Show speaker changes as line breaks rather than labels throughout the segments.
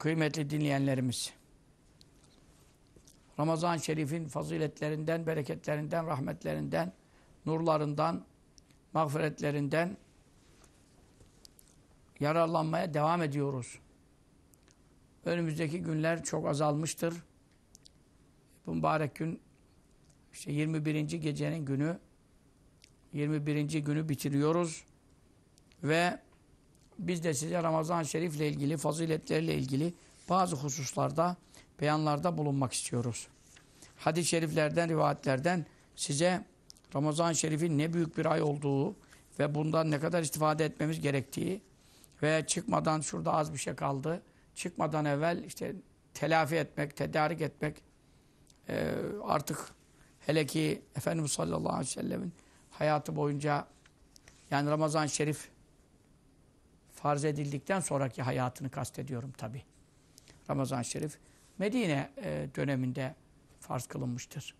Kıymetli dinleyenlerimiz. Ramazan-ı Şerif'in faziletlerinden, bereketlerinden, rahmetlerinden, nurlarından, mağfiretlerinden yararlanmaya devam ediyoruz. Önümüzdeki günler çok azalmıştır. Bu mübarek gün işte 21. gecenin günü 21. günü bitiriyoruz ve biz de size Ramazan-ı Şerif ile ilgili, faziletleriyle ilgili bazı hususlarda beyanlarda bulunmak istiyoruz. Hadis-i şeriflerden, rivayetlerden size Ramazan-ı Şerif'in ne büyük bir ay olduğu ve bundan ne kadar istifade etmemiz gerektiği ve çıkmadan şurada az bir şey kaldı. Çıkmadan evvel işte telafi etmek, tedarik etmek e, artık hele ki Efendimiz sallallahu aleyhi ve sellemin hayatı boyunca yani Ramazan-ı Şerif farz edildikten sonraki hayatını kastediyorum tabi. Ramazan-ı Şerif Medine e, döneminde farz kılınmıştır.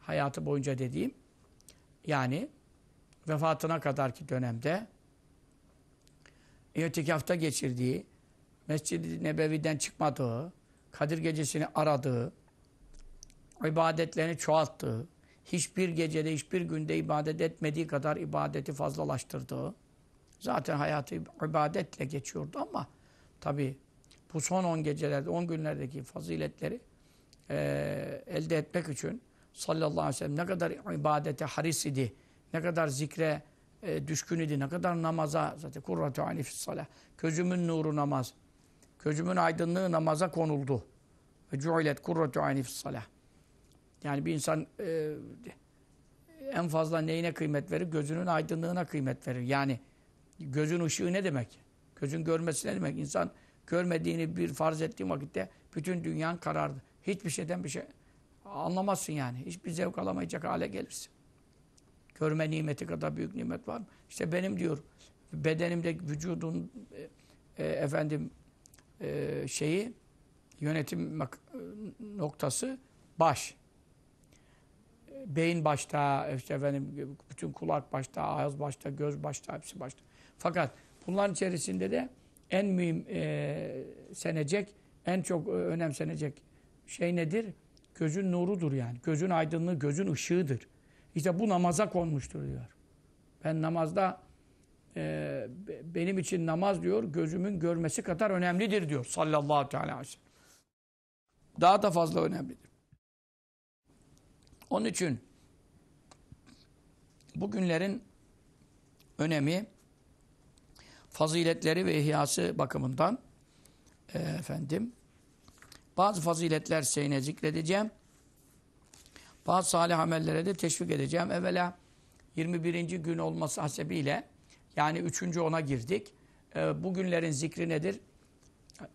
Hayatı boyunca dediğim yani vefatına kadarki dönemde itikafta geçirdiği, Mescid-i Nebevi'den çıkmadığı, Kadir Gecesi'ni aradığı, ibadetlerini çoğalttığı, hiçbir gecede, hiçbir günde ibadet etmediği kadar ibadeti fazlalaştırdığı, zaten hayatı ibadetle geçiyordu ama tabi bu son 10 gecelerde, 10 günlerdeki faziletleri e, elde etmek için sallallahu aleyhi ve sellem ne kadar ibadete haris idi, ne kadar zikre e, düşkün idi, ne kadar namaza, zaten kurratu ani salah, gözümün nuru namaz, gözümün aydınlığı namaza konuldu. Ve cu'ilet kurratu ani salah. Yani bir insan e, en fazla neyine kıymet verir? Gözünün aydınlığına kıymet verir. Yani gözün ışığı ne demek? Gözün görmesi ne demek? İnsan görmediğini bir farz ettiği vakitte bütün dünyan karardı. Hiçbir şeyden bir şey anlamazsın yani. Hiçbir zevk alamayacak hale gelirsin. Görme nimeti kadar büyük nimet var mı? İşte benim diyor bedenimde vücudun e, e, efendim e, şeyi yönetim noktası baş. Beyin başta, işte efendim bütün kulak başta, ağız başta, göz başta, hepsi başta. Fakat bunların içerisinde de en mühim e, senecek, en çok önemsenecek şey nedir? Gözün nurudur yani. Gözün aydınlığı, gözün ışığıdır. İşte bu namaza konmuştur diyor. Ben namazda e, benim için namaz diyor gözümün görmesi kadar önemlidir diyor sallallahu aleyhi ve sellem. Daha da fazla önemlidir. Onun için bugünlerin önemi faziletleri ve ihyası bakımından e, efendim bazı faziletler şeyine zikredeceğim. Bazı salih amellere de teşvik edeceğim. Evvela 21. gün olması hasebiyle yani 3. ona girdik. E, bu günlerin zikri nedir?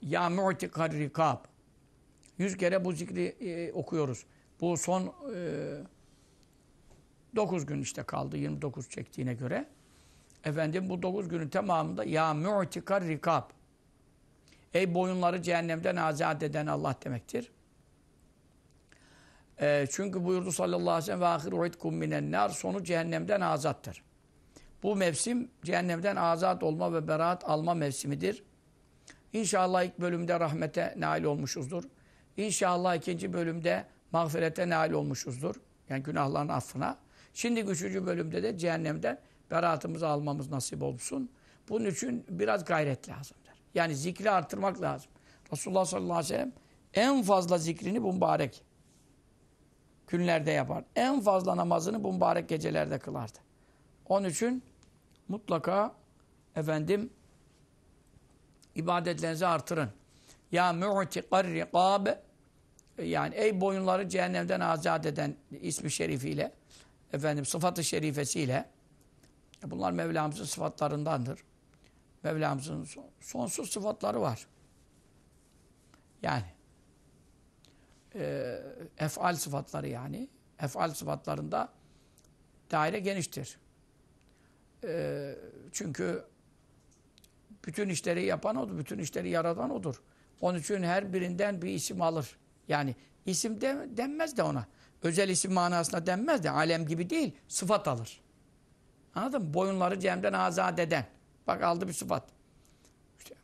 Ya mu'tikar rikab. Yüz kere bu zikri e, okuyoruz. Bu son e, 9 gün işte kaldı 29 çektiğine göre. Efendim bu 9 günün tamamında ya mu'tikar rikab. Ey boyunları cehennemden azat eden Allah demektir. E, çünkü buyurdu sallallahu aleyhi ve sellem ve ahiru itkum minen nar sonu cehennemden azattır. Bu mevsim cehennemden azat olma ve beraat alma mevsimidir. İnşallah ilk bölümde rahmete nail olmuşuzdur. İnşallah ikinci bölümde mağfirete nail olmuşuzdur. Yani günahların affına. Şimdi üçüncü bölümde de cehennemden beraatımızı almamız nasip olsun. Bunun için biraz gayret lazımdır. Yani zikri arttırmak lazım. Resulullah sallallahu aleyhi ve sellem en fazla zikrini bu mübarek günlerde yapar. En fazla namazını bu mübarek gecelerde kılardı. Onun için mutlaka efendim ibadetlerinizi artırın. Ya mu'tikar rikab yani ey boyunları cehennemden azat eden ismi şerifiyle efendim sıfatı şerifesiyle bunlar Mevlamızın sıfatlarındandır. Mevlamızın sonsuz sıfatları var. Yani e, efal sıfatları yani. Efal sıfatlarında daire geniştir. E, çünkü bütün işleri yapan odur, bütün işleri yaratan odur. Onun için her birinden bir isim alır. Yani isim de, denmez de ona. Özel isim manasında denmez de alem gibi değil, sıfat alır. Anladın mı? Boyunları cemden azat eden. Bak aldı bir sıfat. İşte,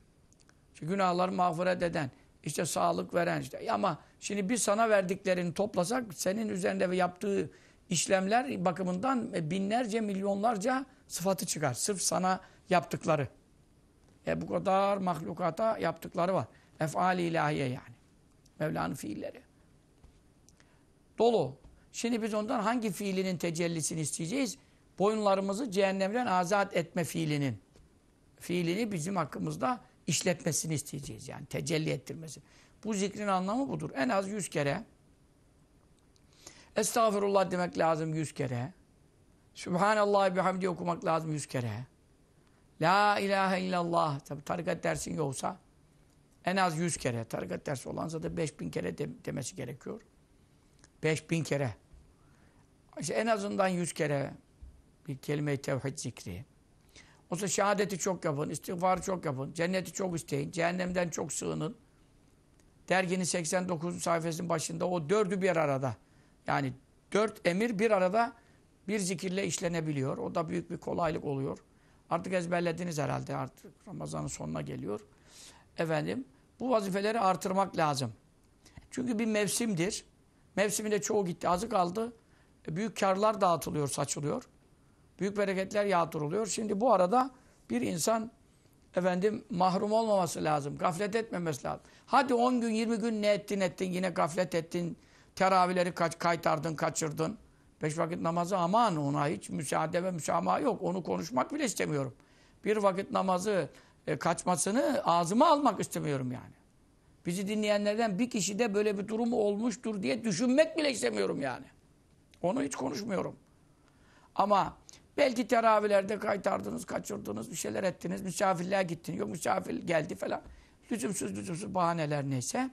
işte günahları mağfiret eden, işte sağlık veren işte. Ama şimdi biz sana verdiklerini toplasak senin üzerinde yaptığı işlemler bakımından binlerce, milyonlarca sıfatı çıkar. Sırf sana yaptıkları. E bu kadar mahlukata yaptıkları var. Efali ilahiye yani. Mevla'nın fiilleri. Dolu. Şimdi biz ondan hangi fiilinin tecellisini isteyeceğiz? Boyunlarımızı cehennemden azat etme fiilinin. Fiilini bizim hakkımızda işletmesini isteyeceğiz yani. Tecelli ettirmesi. Bu zikrin anlamı budur. En az yüz kere. Estağfurullah demek lazım yüz kere. Subhanallah bihamdi okumak lazım yüz kere. La ilahe illallah. Tabi tarikat dersin yoksa en az yüz kere. Tarikat dersi olansa da beş bin kere de, demesi gerekiyor. Beş bin kere. İşte en azından yüz kere bir kelime-i tevhid zikri. Oysa şehadeti çok yapın, istiğfarı çok yapın, cenneti çok isteyin, cehennemden çok sığının. Derginin 89 sayfasının başında o dördü bir arada. Yani dört emir bir arada bir zikirle işlenebiliyor. O da büyük bir kolaylık oluyor. Artık ezberlediniz herhalde. Artık Ramazan'ın sonuna geliyor. Efendim bu vazifeleri artırmak lazım. Çünkü bir mevsimdir. Mevsiminde çoğu gitti. Azı kaldı. E, büyük karlar dağıtılıyor, saçılıyor. Büyük bereketler yağdırılıyor. Şimdi bu arada bir insan efendim mahrum olmaması lazım. Gaflet etmemesi lazım. Hadi 10 gün 20 gün ne ettin ettin yine gaflet ettin. Teravihleri kaç, kaytardın kaçırdın. Beş vakit namazı aman ona hiç müsaade ve müsamaha yok. Onu konuşmak bile istemiyorum. Bir vakit namazı e, kaçmasını ağzıma almak istemiyorum yani. Bizi dinleyenlerden bir kişi de böyle bir durumu olmuştur diye düşünmek bile istemiyorum yani. Onu hiç konuşmuyorum. Ama belki teravihlerde kaytardınız, kaçırdınız, bir şeyler ettiniz, misafirliğe gittiniz, yok misafir geldi falan. Lüzumsuz lüzumsuz bahaneler neyse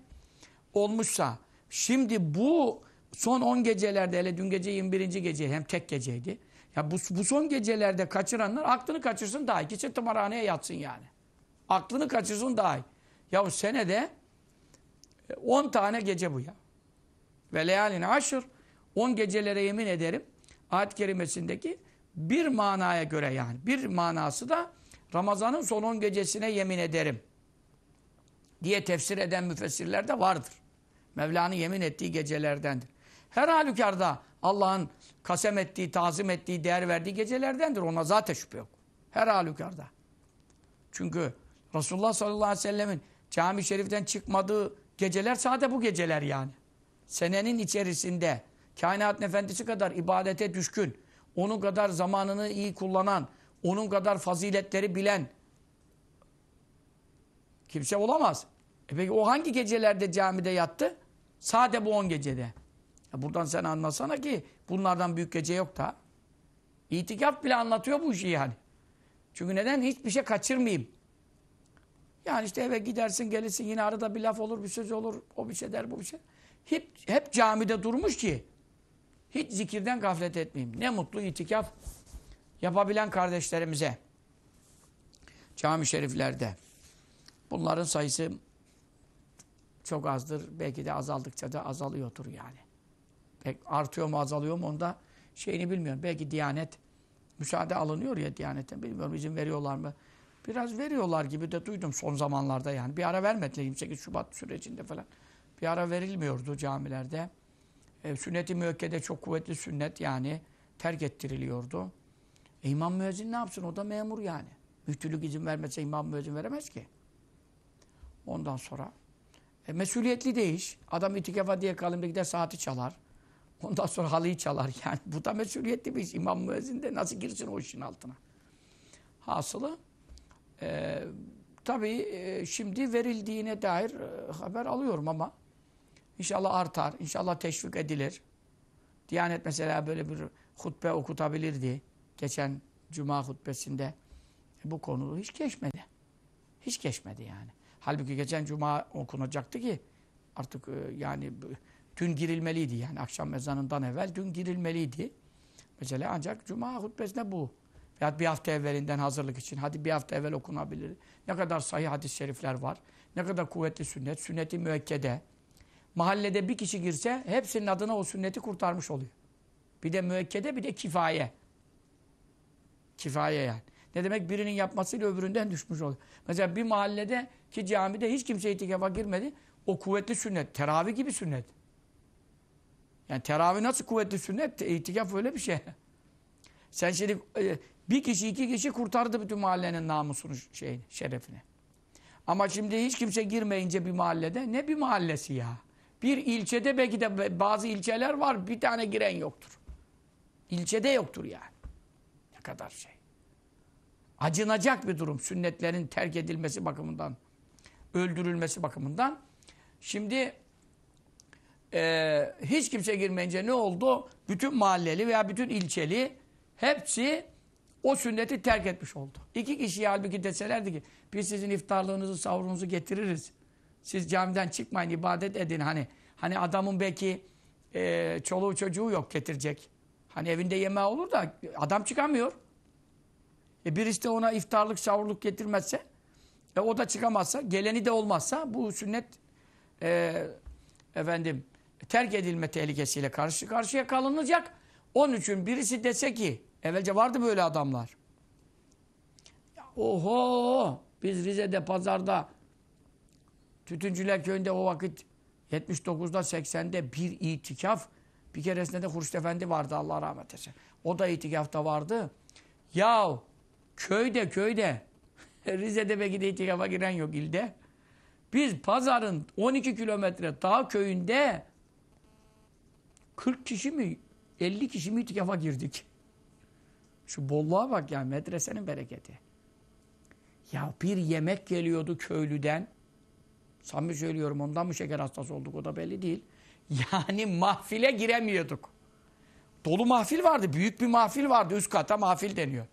olmuşsa şimdi bu son 10 gecelerde hele dün gece 21. gece hem tek geceydi. Ya bu, bu son gecelerde kaçıranlar aklını kaçırsın daha iyi. Gitsin tımarhaneye yatsın yani. Aklını kaçırsın daha iyi. Ya senede 10 tane gece bu ya. Ve leyaline aşır. 10 gecelere yemin ederim. Ayet-i kerimesindeki bir manaya göre yani. Bir manası da Ramazan'ın son 10 gecesine yemin ederim. Diye tefsir eden müfessirler de vardır. Mevla'nın yemin ettiği gecelerdendir. Her halükarda Allah'ın kasem ettiği, tazim ettiği, değer verdiği gecelerdendir. Ona zaten şüphe yok. Her halükarda. Çünkü Resulullah sallallahu aleyhi ve sellemin cami şeriften çıkmadığı geceler sadece bu geceler yani. Senenin içerisinde kainat efendisi kadar ibadete düşkün, onun kadar zamanını iyi kullanan, onun kadar faziletleri bilen kimse olamaz. E peki o hangi gecelerde camide yattı? Sade bu on gecede. Ya buradan sen anlasana ki bunlardan büyük gece yok da. İtikaf bile anlatıyor bu işi yani. Çünkü neden? Hiçbir şey kaçırmayayım. Yani işte eve gidersin gelirsin yine arada bir laf olur bir söz olur. O bir şey der bu bir şey. Hep, hep camide durmuş ki hiç zikirden gaflet etmeyeyim. Ne mutlu itikaf yapabilen kardeşlerimize. Cami şeriflerde. Bunların sayısı çok azdır. Belki de azaldıkça da azalıyordur yani. Pek artıyor mu azalıyor mu onda şeyini bilmiyorum. Belki Diyanet müsaade alınıyor ya Diyanet'ten bilmiyorum izin veriyorlar mı? Biraz veriyorlar gibi de duydum son zamanlarda yani. Bir ara vermediler 28 Şubat sürecinde falan. Bir ara verilmiyordu camilerde. E, sünnet-i müekkede çok kuvvetli sünnet yani terk ettiriliyordu. E, imam müezzin ne yapsın? O da memur yani. Müftülük izin vermezse imam müezzin veremez ki. Ondan sonra e, mesuliyetli de iş. Adam itikafa diye kalayım gider saati çalar. Ondan sonra halıyı çalar yani. Bu da mesuliyetli bir iş. İmam müezzin de nasıl girsin o işin altına? Hasılı e, tabii e, şimdi verildiğine dair e, haber alıyorum ama inşallah artar, inşallah teşvik edilir. Diyanet mesela böyle bir hutbe okutabilirdi. Geçen cuma hutbesinde bu konu hiç geçmedi. Hiç geçmedi yani. Halbuki geçen cuma okunacaktı ki artık e, yani dün girilmeliydi yani akşam ezanından evvel dün girilmeliydi. Mesela ancak cuma hutbesinde bu. Veyahut bir hafta evvelinden hazırlık için. Hadi bir hafta evvel okunabilir. Ne kadar sahih hadis-i şerifler var. Ne kadar kuvvetli sünnet. Sünneti müekkede. Mahallede bir kişi girse hepsinin adına o sünneti kurtarmış oluyor. Bir de müekkede bir de kifaye. Kifaye yani. Ne demek? Birinin yapmasıyla öbüründen düşmüş oluyor. Mesela bir mahallede ki camide hiç kimse itikafa girmedi. O kuvvetli sünnet. Teravih gibi sünnet. Yani teravih nasıl kuvvetli sünnet? İtikaf öyle bir şey. Sen şimdi e, bir kişi iki kişi kurtardı bütün mahallenin namusunu şeyini, şerefini. Ama şimdi hiç kimse girmeyince bir mahallede ne bir mahallesi ya? Bir ilçede belki de bazı ilçeler var bir tane giren yoktur. İlçede yoktur yani. Ne kadar şey. Acınacak bir durum sünnetlerin terk edilmesi bakımından, öldürülmesi bakımından. Şimdi e, hiç kimse girmeyince ne oldu? Bütün mahalleli veya bütün ilçeli hepsi o sünneti terk etmiş oldu. İki kişi halbuki deselerdi ki biz sizin iftarlığınızı, sahurunuzu getiririz. Siz camiden çıkmayın, ibadet edin. Hani hani adamın belki e, çoluğu çocuğu yok getirecek. Hani evinde yemeği olur da adam çıkamıyor. E birisi de ona iftarlık, sahurluk getirmezse e o da çıkamazsa, geleni de olmazsa bu sünnet e, efendim terk edilme tehlikesiyle karşı karşıya kalınacak. Onun için birisi dese ki evvelce vardı böyle adamlar. Oho biz Rize'de pazarda Tütüncüler köyünde o vakit 79'da 80'de bir itikaf bir keresinde de Hurşit Efendi vardı Allah rahmet eylesin. O da itikafta vardı. Ya köyde köyde Rize'de belki de itikafa giren yok ilde. Biz pazarın 12 kilometre dağ köyünde 40 kişi mi 50 kişi mi itikafa girdik. Şu bolluğa bak ya medresenin bereketi. Ya bir yemek geliyordu köylüden. Samimi söylüyorum ondan mı şeker hastası olduk o da belli değil. Yani mahfile giremiyorduk. Dolu mahfil vardı. Büyük bir mahfil vardı. Üst kata mahfil deniyor.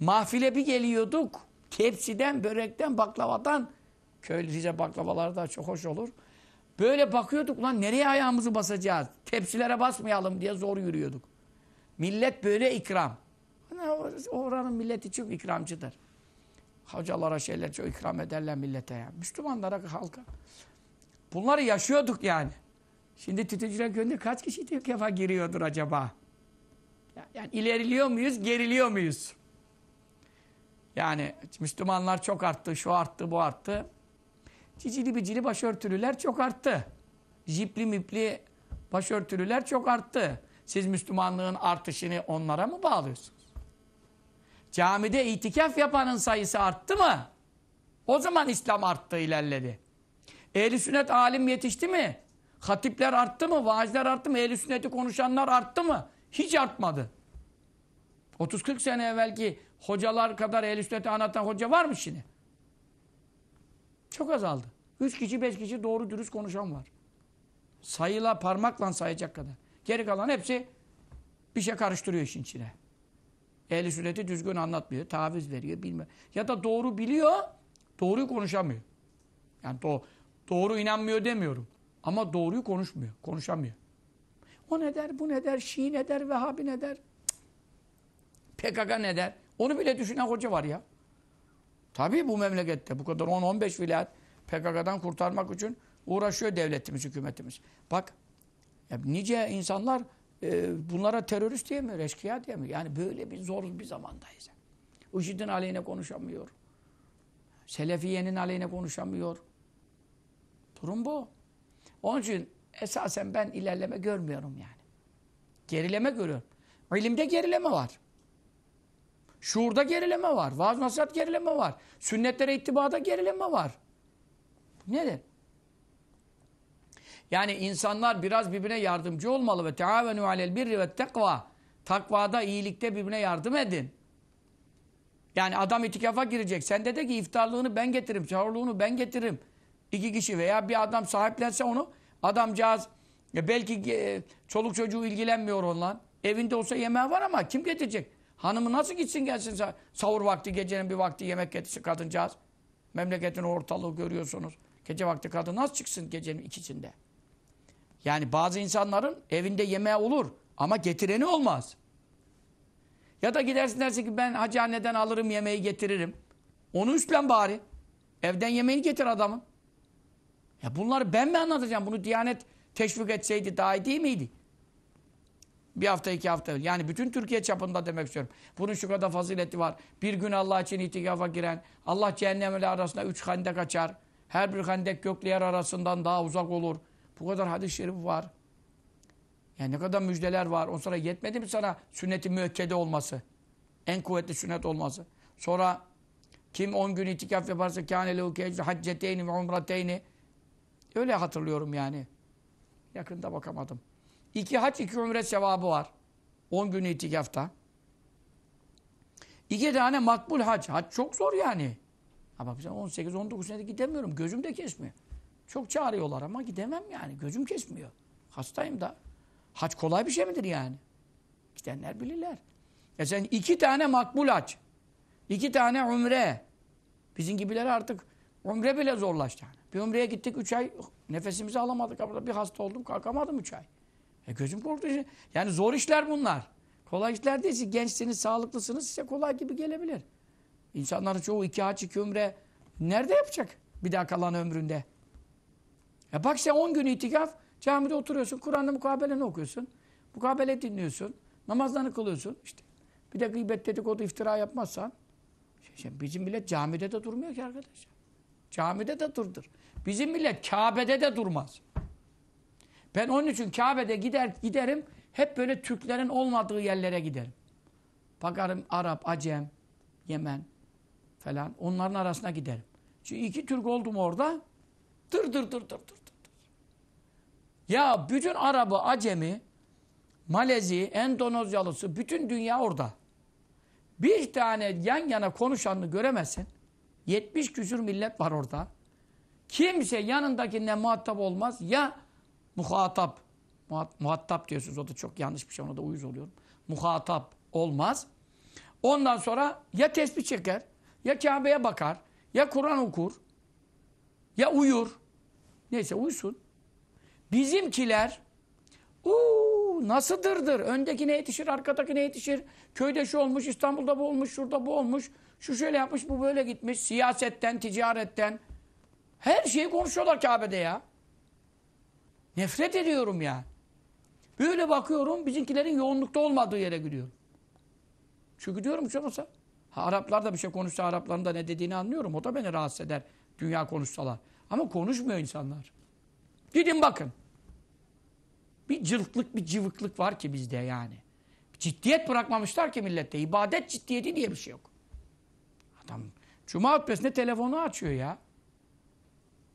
Mahfile bir geliyorduk. Tepsiden, börekten, baklavadan. Köylü Rize baklavaları da çok hoş olur. Böyle bakıyorduk lan nereye ayağımızı basacağız? Tepsilere basmayalım diye zor yürüyorduk. Millet böyle ikram. Oranın milleti çok ikramcıdır. Hocalara şeyler çok ikram ederler millete ya. Müslümanlara, halka. Bunları yaşıyorduk yani. Şimdi tütücüler köyünde kaç kişi ilk defa giriyordur acaba? Yani ileriliyor muyuz, geriliyor muyuz? Yani Müslümanlar çok arttı, şu arttı, bu arttı. Cicili bicili başörtülüler çok arttı. Jipli mipli başörtülüler çok arttı. Siz Müslümanlığın artışını onlara mı bağlıyorsunuz? Camide itikaf yapanın sayısı arttı mı? O zaman İslam arttı, ilerledi. Ehli sünnet alim yetişti mi? Hatipler arttı mı? Vaazler arttı mı? Ehli sünneti konuşanlar arttı mı? Hiç artmadı. 30-40 sene evvelki hocalar kadar ehli sünneti anlatan hoca var mı şimdi? Çok azaldı. 3 kişi 5 kişi doğru dürüst konuşan var. Sayıyla parmakla sayacak kadar. Geri kalan hepsi bir şey karıştırıyor işin içine. Ehli sünneti düzgün anlatmıyor, taviz veriyor, bilmiyor. Ya da doğru biliyor, doğruyu konuşamıyor. Yani do doğru inanmıyor demiyorum. Ama doğruyu konuşmuyor, konuşamıyor. O ne der, bu ne der, Şii ne der, Vehhabi ne der. PKK ne der. Onu bile düşünen hoca var ya. Tabii bu memlekette bu kadar 10-15 vilayet PKK'dan kurtarmak için uğraşıyor devletimiz, hükümetimiz. Bak nice insanlar e, bunlara terörist diyemiyor, eşkıya diyemiyor. Yani böyle bir zor bir zamandayız. IŞİD'in aleyhine konuşamıyor. Selefiye'nin aleyhine konuşamıyor. Durum bu. Onun için esasen ben ilerleme görmüyorum yani. Gerileme görüyorum. İlimde gerileme var. Şuurda gerileme var. Vaaz nasihat gerileme var. Sünnetlere ittibada gerileme var. Nedir? Yani insanlar biraz birbirine yardımcı olmalı ve teavenu alel birri ve tekva. Takvada, iyilikte birbirine yardım edin. Yani adam itikafa girecek. Sen de de ki iftarlığını ben getiririm, sahurluğunu ben getiririm. İki kişi veya bir adam sahiplense onu adamcağız Ya belki e, çoluk çocuğu ilgilenmiyor onunla. Evinde olsa yemeği var ama kim getirecek? Hanımı nasıl gitsin gelsin sa- sahur vakti gecenin bir vakti yemek getirsin kadıncağız. Memleketin ortalığı görüyorsunuz. Gece vakti kadın nasıl çıksın gecenin ikisinde? Yani bazı insanların evinde yemeği olur ama getireni olmaz. Ya da gidersin dersin ki ben hacı anneden alırım yemeği getiririm. Onu üstlen bari. Evden yemeğini getir adamın. Ya bunları ben mi anlatacağım? Bunu Diyanet teşvik etseydi daha iyi değil miydi? Bir hafta iki hafta. Yani bütün Türkiye çapında demek istiyorum. Bunun şu kadar fazileti var. Bir gün Allah için itikafa giren, Allah cehennemle arasında üç hendek açar. Her bir hendek gökle yer arasından daha uzak olur. Bu kadar hadis-i şerif var. Yani ne kadar müjdeler var. On sonra yetmedi mi sana sünnet-i müekkede olması? En kuvvetli sünnet olması. Sonra kim on gün itikaf yaparsa kâne lehu kecri hacceteyni ve umrateyni. Öyle hatırlıyorum yani. Yakında bakamadım. İki hac, iki umre sevabı var. On gün itikafta. İki tane makbul hac. Hac çok zor yani. Ha bak 18-19 senede gidemiyorum. Gözüm de kesmiyor. Çok çağırıyorlar ama gidemem yani. Gözüm kesmiyor. Hastayım da. Hac kolay bir şey midir yani? Gidenler bilirler. Ya sen iki tane makbul hac. iki tane umre. Bizim gibiler artık umre bile zorlaştı. Bir umreye gittik üç ay nefesimizi alamadık. Bir hasta oldum kalkamadım üç ay. E gözüm korktu. Yani zor işler bunlar. Kolay işler değil. Siz gençsiniz, sağlıklısınız size kolay gibi gelebilir. İnsanların çoğu iki hac, iki umre nerede yapacak bir daha kalan ömründe? Ya bak sen 10 gün itikaf camide oturuyorsun, Kur'an'da mukabeleni okuyorsun. Mukabele dinliyorsun, namazlarını kılıyorsun. işte. Bir de gıybet dedikodu iftira yapmazsan şey, şey, bizim millet camide de durmuyor ki arkadaşlar. Camide de durdur. Bizim millet Kabe'de de durmaz. Ben onun için Kabe'de gider giderim hep böyle Türklerin olmadığı yerlere giderim. Bakarım Arap, Acem, Yemen falan onların arasına giderim. Çünkü iki Türk oldum orada dır dır dır dır. dır. Ya bütün Arabı, Acemi, Malezi, Endonezyalısı bütün dünya orada. Bir tane yan yana konuşanını göremezsin. 70 küsür millet var orada. Kimse yanındakine muhatap olmaz. Ya muhatap, muhat, muhatap diyorsunuz o da çok yanlış bir şey ona da uyuz oluyorum. Muhatap olmaz. Ondan sonra ya tesbih çeker, ya Kabe'ye bakar, ya Kur'an okur, ya uyur. Neyse uyusun. Bizimkiler uuu nasıl dırdır? Öndekine yetişir, arkadakine yetişir. Köyde şu olmuş, İstanbul'da bu olmuş, şurada bu olmuş. Şu şöyle yapmış, bu böyle gitmiş. Siyasetten, ticaretten. Her şeyi konuşuyorlar Kabe'de ya. Nefret ediyorum ya. Böyle bakıyorum, bizimkilerin yoğunlukta olmadığı yere gidiyorum. Çünkü diyorum ki olmasa, ha, Araplar da bir şey konuşsa Arapların da ne dediğini anlıyorum. O da beni rahatsız eder. Dünya konuşsalar. Ama konuşmuyor insanlar. Gidin bakın. Bir cılklık, bir cıvıklık var ki bizde yani. Ciddiyet bırakmamışlar ki millette. İbadet ciddiyeti diye bir şey yok. Adam Cuma hutbesinde telefonu açıyor ya.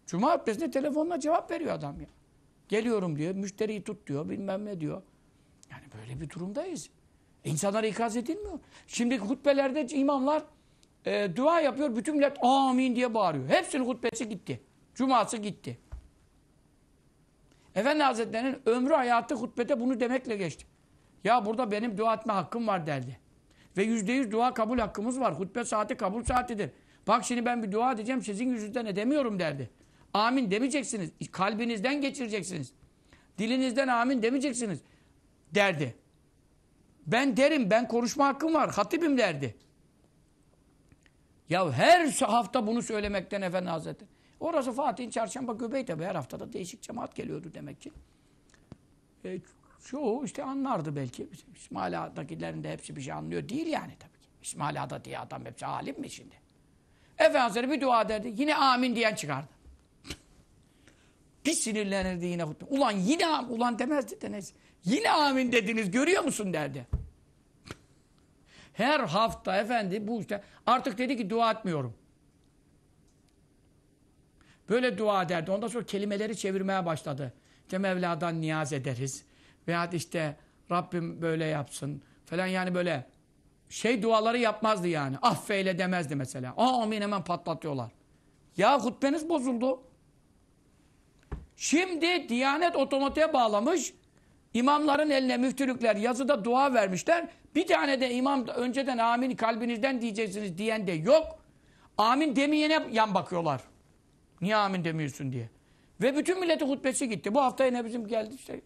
Cuma hutbesinde telefonla cevap veriyor adam ya. Geliyorum diyor, müşteriyi tut diyor, bilmem ne diyor. Yani böyle bir durumdayız. İnsanlara ikaz edilmiyor. Şimdi hutbelerde imamlar e, dua yapıyor, bütün millet amin diye bağırıyor. Hepsinin hutbesi gitti. Cuması gitti. Efendi Hazretleri'nin ömrü hayatı hutbede bunu demekle geçti. Ya burada benim dua etme hakkım var derdi. Ve yüzde yüz dua kabul hakkımız var. Hutbe saati kabul saatidir. Bak şimdi ben bir dua edeceğim sizin yüzünüzden edemiyorum derdi. Amin demeyeceksiniz. Kalbinizden geçireceksiniz. Dilinizden amin demeyeceksiniz derdi. Ben derim ben konuşma hakkım var. Hatibim derdi. Ya her hafta bunu söylemekten Efendi Hazretleri. Orası Fatih'in çarşamba göbeği tabi her haftada değişik cemaat geliyordu demek ki. E, çoğu işte anlardı belki. İsmail Ağa'dakilerin de hepsi bir şey anlıyor değil yani tabii ki. İsmail Ağa'da diye adam hepsi alim mi şimdi? Efendi Hazretleri bir dua derdi. Yine amin diyen çıkardı. bir sinirlenirdi yine. Ulan yine ulan demezdi de neyse. Yine amin dediniz görüyor musun derdi. Her hafta efendi bu işte artık dedi ki dua etmiyorum. Böyle dua ederdi. Ondan sonra kelimeleri çevirmeye başladı. İşte Mevla'dan niyaz ederiz. Veyahut işte Rabbim böyle yapsın falan yani böyle şey duaları yapmazdı yani. Affeyle demezdi mesela. Amin hemen patlatıyorlar. Ya hutbeniz bozuldu. Şimdi Diyanet otomatiğe bağlamış. İmamların eline müftülükler yazıda dua vermişler. Bir tane de imam önceden amin kalbinizden diyeceksiniz diyen de yok. Amin demeyene yan bakıyorlar. Niye amin demiyorsun diye. Ve bütün milletin hutbesi gitti. Bu hafta yine bizim geldi işte.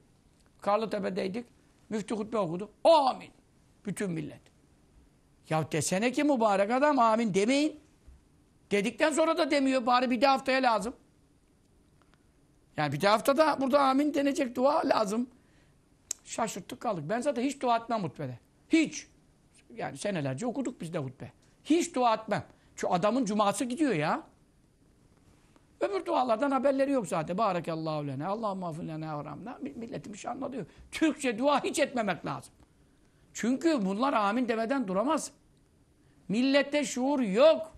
Karlıtepe'deydik. Müftü hutbe okudu. Amin. Bütün millet. Ya desene ki mübarek adam amin demeyin. Dedikten sonra da demiyor. Bari bir de haftaya lazım. Yani bir de haftada burada amin denecek dua lazım. Şaşırttık kaldık. Ben zaten hiç dua etmem hutbede. Hiç. Yani senelerce okuduk biz de hutbe. Hiç dua etmem. Şu adamın cuması gidiyor ya. Öbür dualardan haberleri yok zaten. Barakallahu lene, Allah mağfir lene, haramna. Milletim iş anlatıyor. Türkçe dua hiç etmemek lazım. Çünkü bunlar amin demeden duramaz. Millette şuur yok.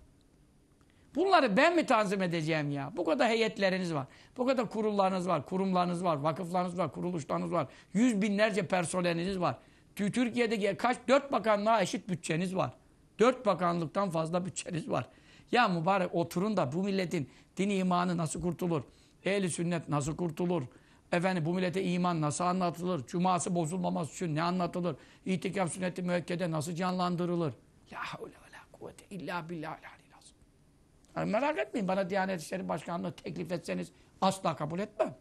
Bunları ben mi tanzim edeceğim ya? Bu kadar heyetleriniz var. Bu kadar kurullarınız var, kurumlarınız var, vakıflarınız var, kuruluşlarınız var. Yüz binlerce personeliniz var. Tü- Türkiye'de kaç, dört bakanlığa eşit bütçeniz var. Dört bakanlıktan fazla bütçeniz var. Ya mübarek oturun da bu milletin dini imanı nasıl kurtulur? Ehli sünnet nasıl kurtulur? Efendim bu millete iman nasıl anlatılır? Cuması bozulmaması için ne anlatılır? İtikaf sünneti müekkede nasıl canlandırılır? La havle ve la kuvvete illa azim. Yani merak etmeyin bana Diyanet İşleri Başkanlığı teklif etseniz asla kabul etmem.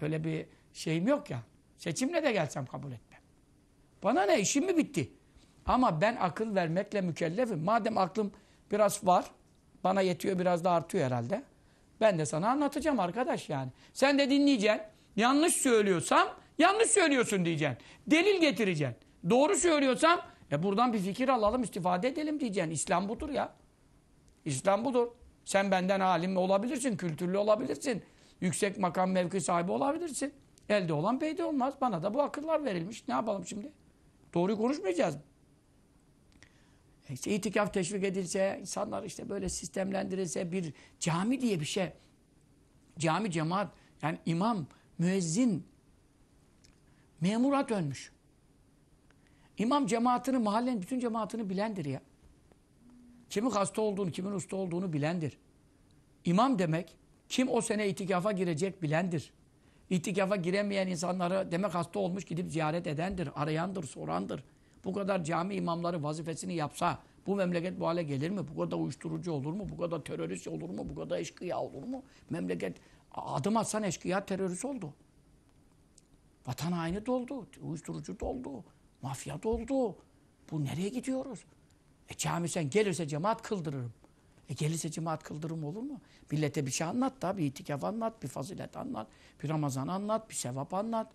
Öyle bir şeyim yok ya. Seçimle de gelsem kabul etmem. Bana ne işim mi bitti? Ama ben akıl vermekle mükellefim. Madem aklım biraz var, bana yetiyor biraz da artıyor herhalde. Ben de sana anlatacağım arkadaş yani. Sen de dinleyeceksin. Yanlış söylüyorsam yanlış söylüyorsun diyeceksin. Delil getireceksin. Doğru söylüyorsam e buradan bir fikir alalım istifade edelim diyeceksin. İslam budur ya. İslam budur. Sen benden alim olabilirsin, kültürlü olabilirsin. Yüksek makam mevki sahibi olabilirsin. Elde olan peyde olmaz. Bana da bu akıllar verilmiş. Ne yapalım şimdi? Doğruyu konuşmayacağız mı? İşte itikaf teşvik edilse, insanlar işte böyle sistemlendirilse bir cami diye bir şey. Cami cemaat yani imam, müezzin memura dönmüş. İmam cemaatini, mahallenin bütün cemaatini bilendir ya. Kimin hasta olduğunu, kimin usta olduğunu bilendir. İmam demek, kim o sene itikafa girecek bilendir. İtikafa giremeyen insanları demek hasta olmuş gidip ziyaret edendir, arayandır, sorandır. Bu kadar cami imamları vazifesini yapsa bu memleket bu hale gelir mi? Bu kadar uyuşturucu olur mu? Bu kadar terörist olur mu? Bu kadar eşkıya olur mu? Memleket adım atsan eşkıya terörist oldu. Vatan haini doldu. Uyuşturucu doldu. Mafya doldu. Bu nereye gidiyoruz? E cami sen gelirse cemaat kıldırırım. E gelirse cemaat kıldırım olur mu? Millete bir şey anlat da, bir itikaf anlat, bir fazilet anlat, bir Ramazan anlat, bir sevap anlat.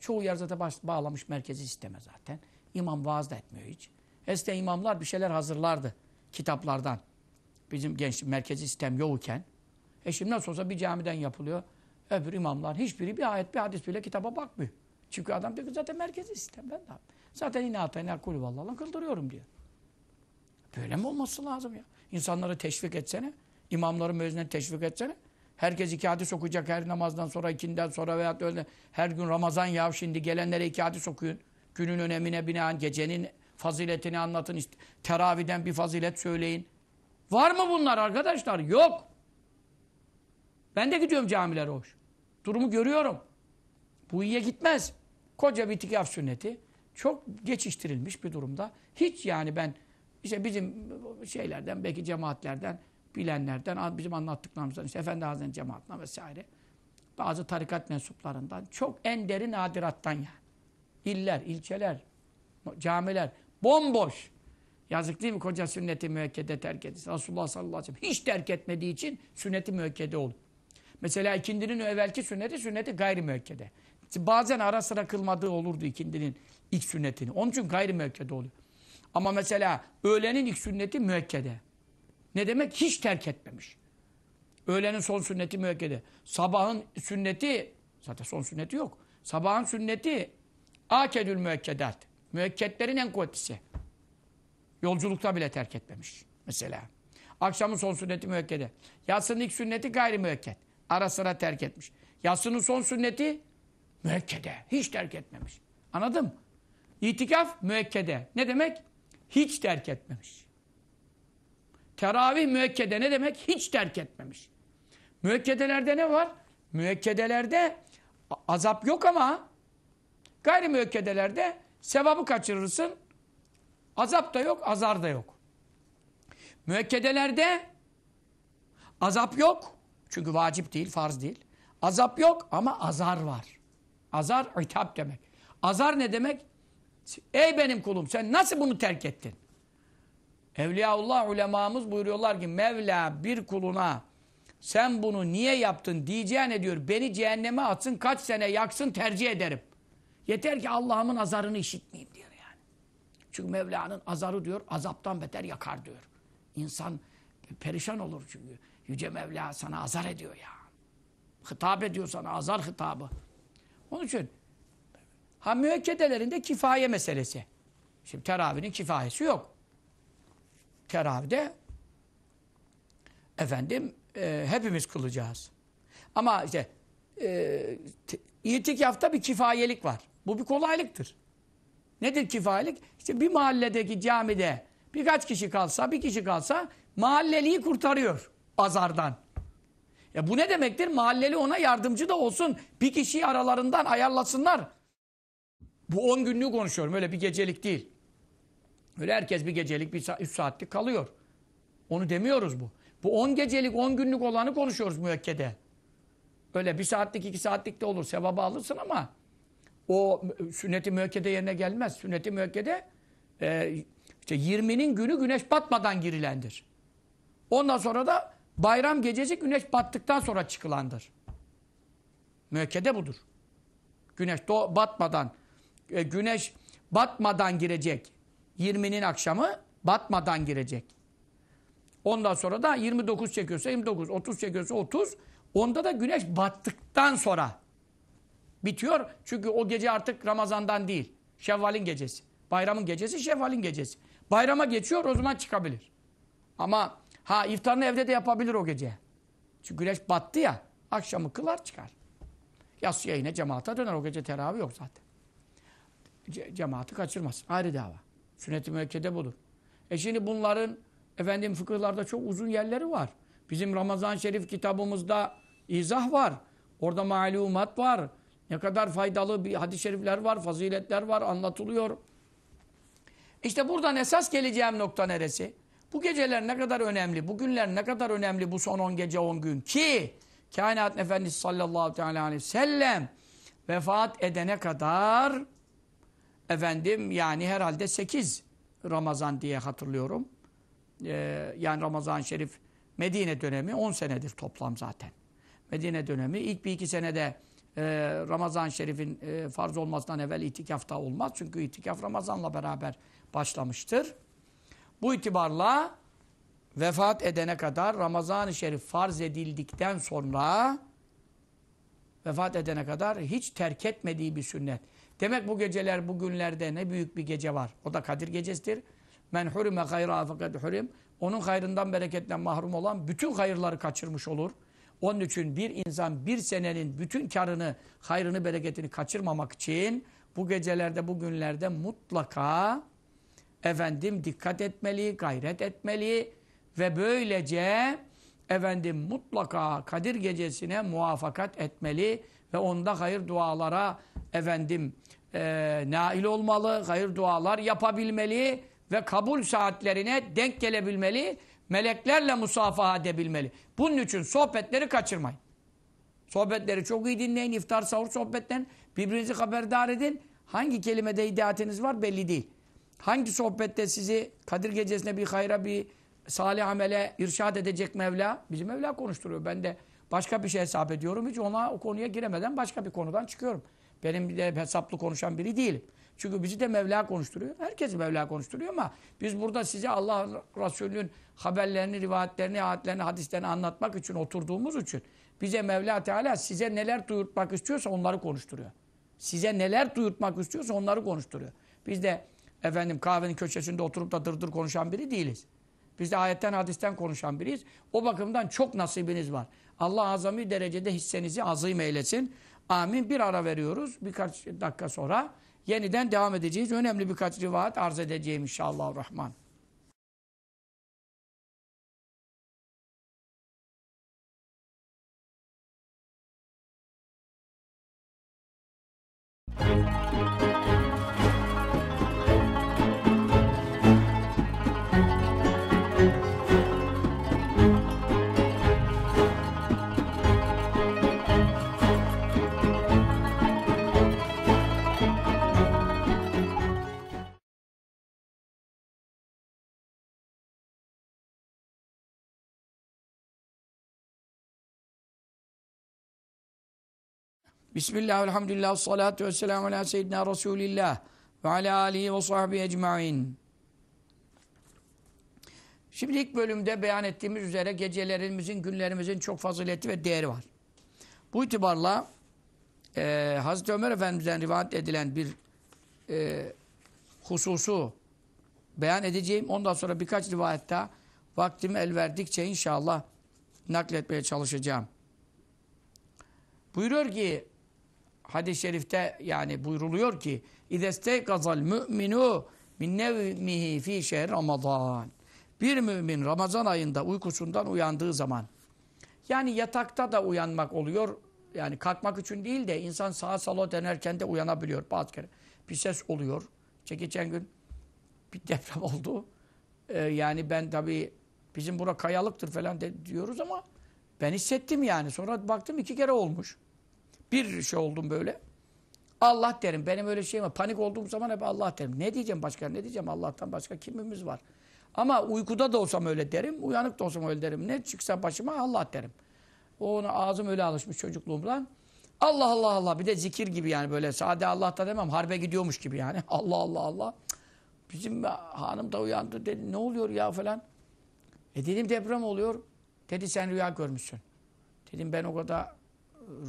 Çoğu yer zaten bağlamış merkezi sisteme zaten. İmam vaaz da etmiyor hiç. Eskiden imamlar bir şeyler hazırlardı kitaplardan. Bizim genç merkezi sistem yokken. E şimdi nasıl olsa bir camiden yapılıyor. Öbür imamlar hiçbiri bir ayet bir hadis bile kitaba bakmıyor. Çünkü adam diyor ki zaten merkezi sistem ben de. Zaten yine atayına kulü vallahi kıldırıyorum diyor. Böyle mi olması lazım ya? İnsanları teşvik etsene. İmamları müezzinleri teşvik etsene. Herkes iki hadis okuyacak her namazdan sonra, ikinden sonra veya öyle. Her gün Ramazan ya şimdi gelenlere iki hadis okuyun. Günün önemine binaen gecenin faziletini anlatın. Teraviden bir fazilet söyleyin. Var mı bunlar arkadaşlar? Yok. Ben de gidiyorum camilere hoş. Durumu görüyorum. Bu iyiye gitmez. Koca bir itikaf sünneti. Çok geçiştirilmiş bir durumda. Hiç yani ben işte bizim şeylerden belki cemaatlerden bilenlerden bizim anlattıklarımızdan işte Efendi Hazretleri cemaatine vesaire bazı tarikat mensuplarından çok en derin nadirattan yani. İller, ilçeler, camiler bomboş. Yazık değil mi koca sünneti müekkede terk edilse. Resulullah sallallahu aleyhi ve sellem hiç terk etmediği için sünneti müekkede olur. Mesela ikindinin evvelki sünneti sünneti gayri müekkede. Bazen ara sıra kılmadığı olurdu ikindinin ilk sünnetini. Onun için gayri müekkede oluyor. Ama mesela öğlenin ilk sünneti müekkede. Ne demek? Hiç terk etmemiş. Öğlenin son sünneti müekkede. Sabahın sünneti, zaten son sünneti yok. Sabahın sünneti akedül müekkedat. Müekketlerin en kuvvetlisi. Yolculukta bile terk etmemiş mesela. Akşamın son sünneti müekkede. Yatsının ilk sünneti gayri müekket. Ara sıra terk etmiş. Yatsının son sünneti müekkede. Hiç terk etmemiş. Anladın mı? İtikaf müekkede. Ne demek? Hiç terk etmemiş. Teravih müekkede ne demek? Hiç terk etmemiş. Müekkedelerde ne var? Müekkedelerde azap yok ama gayri müekkedelerde sevabı kaçırırsın. Azap da yok, azar da yok. Müekkedelerde azap yok. Çünkü vacip değil, farz değil. Azap yok ama azar var. Azar itap demek. Azar ne demek? Ey benim kulum sen nasıl bunu terk ettin? Evliyaullah ulemamız buyuruyorlar ki Mevla bir kuluna sen bunu niye yaptın diyeceğine diyor beni cehenneme atsın kaç sene yaksın tercih ederim. Yeter ki Allah'ımın azarını işitmeyeyim diyor yani. Çünkü Mevla'nın azarı diyor azaptan beter yakar diyor. İnsan perişan olur çünkü. Yüce Mevla sana azar ediyor ya. Hitap ediyor sana azar hitabı. Onun için ha müekkedelerinde kifaye meselesi. Şimdi teravihinin kifayesi yok. Teravihde efendim e, hepimiz kılacağız. Ama işte e, itikafta bir kifayelik var. Bu bir kolaylıktır. Nedir kifayelik? İşte bir mahalledeki camide birkaç kişi kalsa, bir kişi kalsa mahalleliyi kurtarıyor azardan. Ya bu ne demektir? Mahalleli ona yardımcı da olsun. Bir kişiyi aralarından ayarlasınlar. Bu 10 günlüğü konuşuyorum. Öyle bir gecelik değil. Öyle herkes bir gecelik, bir saat, üç saatlik kalıyor. Onu demiyoruz bu. Bu 10 gecelik, 10 günlük olanı konuşuyoruz müekkede. Öyle bir saatlik, iki saatlik de olur. Sevabı alırsın ama o sünnet-i müekkede yerine gelmez. Sünnet-i müekkede e, işte 20'nin günü güneş batmadan girilendir. Ondan sonra da bayram gecesi güneş battıktan sonra çıkılandır. Müekkede budur. Güneş doğ batmadan, e, güneş batmadan girecek. 20'nin akşamı batmadan girecek. Ondan sonra da 29 çekiyorsa 29, 30 çekiyorsa 30. Onda da güneş battıktan sonra bitiyor. Çünkü o gece artık Ramazan'dan değil. Şevval'in gecesi. Bayramın gecesi Şevval'in gecesi. Bayrama geçiyor o zaman çıkabilir. Ama ha iftarını evde de yapabilir o gece. Çünkü güneş battı ya. Akşamı kılar çıkar. Yatsıya yine cemaate döner. O gece teravih yok zaten. Ce- cemaati kaçırmaz. Ayrı dava. Sünnet-i müekkede budur. E şimdi bunların efendim fıkıhlarda çok uzun yerleri var. Bizim Ramazan-ı Şerif kitabımızda izah var. Orada malumat var. Ne kadar faydalı bir hadis-i şerifler var, faziletler var, anlatılıyor. İşte buradan esas geleceğim nokta neresi? Bu geceler ne kadar önemli, bu günler ne kadar önemli bu son 10 gece 10 gün ki Kainat Efendisi sallallahu aleyhi ve sellem vefat edene kadar efendim yani herhalde 8 Ramazan diye hatırlıyorum. Ee, yani Ramazan-ı Şerif Medine dönemi 10 senedir toplam zaten. Medine dönemi ilk bir iki senede e, Ramazan-ı Şerif'in e, farz olmasından evvel itikafta olmaz. Çünkü itikaf Ramazan'la beraber başlamıştır. Bu itibarla vefat edene kadar Ramazan-ı Şerif farz edildikten sonra vefat edene kadar hiç terk etmediği bir sünnet. Demek bu geceler, bu günlerde ne büyük bir gece var. O da Kadir gecesidir. Men hurime hayra fakat hurim. Onun hayrından, bereketinden mahrum olan bütün hayırları kaçırmış olur. Onun için bir insan bir senenin bütün karını, hayrını, bereketini kaçırmamak için bu gecelerde, bu günlerde mutlaka efendim dikkat etmeli, gayret etmeli ve böylece efendim mutlaka Kadir gecesine muvaffakat etmeli ve onda hayır dualara efendim e, nail olmalı, hayır dualar yapabilmeli ve kabul saatlerine denk gelebilmeli, meleklerle musafaha edebilmeli. Bunun için sohbetleri kaçırmayın. Sohbetleri çok iyi dinleyin. iftar sahur sohbetten birbirinizi haberdar edin. Hangi kelimede hidayetiniz var belli değil. Hangi sohbette sizi Kadir Gecesi'ne bir hayra, bir salih amele irşad edecek Mevla? Bizim Mevla konuşturuyor. Ben de başka bir şey hesap ediyorum. Hiç ona o konuya giremeden başka bir konudan çıkıyorum. Benim de hesaplı konuşan biri değilim. Çünkü bizi de Mevla konuşturuyor. Herkes Mevla konuşturuyor ama biz burada size Allah Resulü'nün haberlerini, rivayetlerini, ayetlerini, hadislerini anlatmak için oturduğumuz için bize Mevla Teala size neler duyurtmak istiyorsa onları konuşturuyor. Size neler duyurtmak istiyorsa onları konuşturuyor. Biz de efendim kahvenin köşesinde oturup da dırdır konuşan biri değiliz. Biz de ayetten hadisten konuşan biriyiz. O bakımdan çok nasibiniz var. Allah azami derecede hissenizi azim eylesin. Amin. Bir ara veriyoruz. Birkaç dakika sonra yeniden devam edeceğiz. Önemli birkaç rivayet arz edeceğim inşallah rahman. Bismillah, elhamdülillah, salatu ve selamu ala seyyidina Resulillah ve ala alihi ve sahbihi ecma'in. Şimdi ilk bölümde beyan ettiğimiz üzere gecelerimizin, günlerimizin çok fazileti ve değeri var. Bu itibarla e, Hazreti Ömer Efendimiz'den rivayet edilen bir e, hususu beyan edeceğim. Ondan sonra birkaç rivayet daha el verdikçe inşallah nakletmeye çalışacağım. Buyuruyor ki hadis-i şerifte yani buyruluyor ki İzesteykazal mü'minu min nevmihi fi şehr Ramazan. Bir mümin Ramazan ayında uykusundan uyandığı zaman yani yatakta da uyanmak oluyor. Yani kalkmak için değil de insan sağa sola dönerken de uyanabiliyor bazı kere. Bir ses oluyor. İşte gün bir deprem oldu. Ee, yani ben tabii bizim bura kayalıktır falan de, diyoruz ama ben hissettim yani. Sonra baktım iki kere olmuş. Bir şey oldum böyle. Allah derim. Benim öyle şeyim var. Panik olduğum zaman hep Allah derim. Ne diyeceğim başka? Ne diyeceğim? Allah'tan başka kimimiz var? Ama uykuda da olsam öyle derim. Uyanık da olsam öyle derim. Ne çıksa başıma Allah derim. Ona ağzım öyle alışmış çocukluğumdan. Allah Allah Allah. Bir de zikir gibi yani böyle. Sade Allah'ta demem. Harbe gidiyormuş gibi yani. Allah Allah Allah. Bizim hanım da uyandı dedi. Ne oluyor ya falan. E dedim deprem oluyor. Dedi sen rüya görmüşsün. Dedim ben o kadar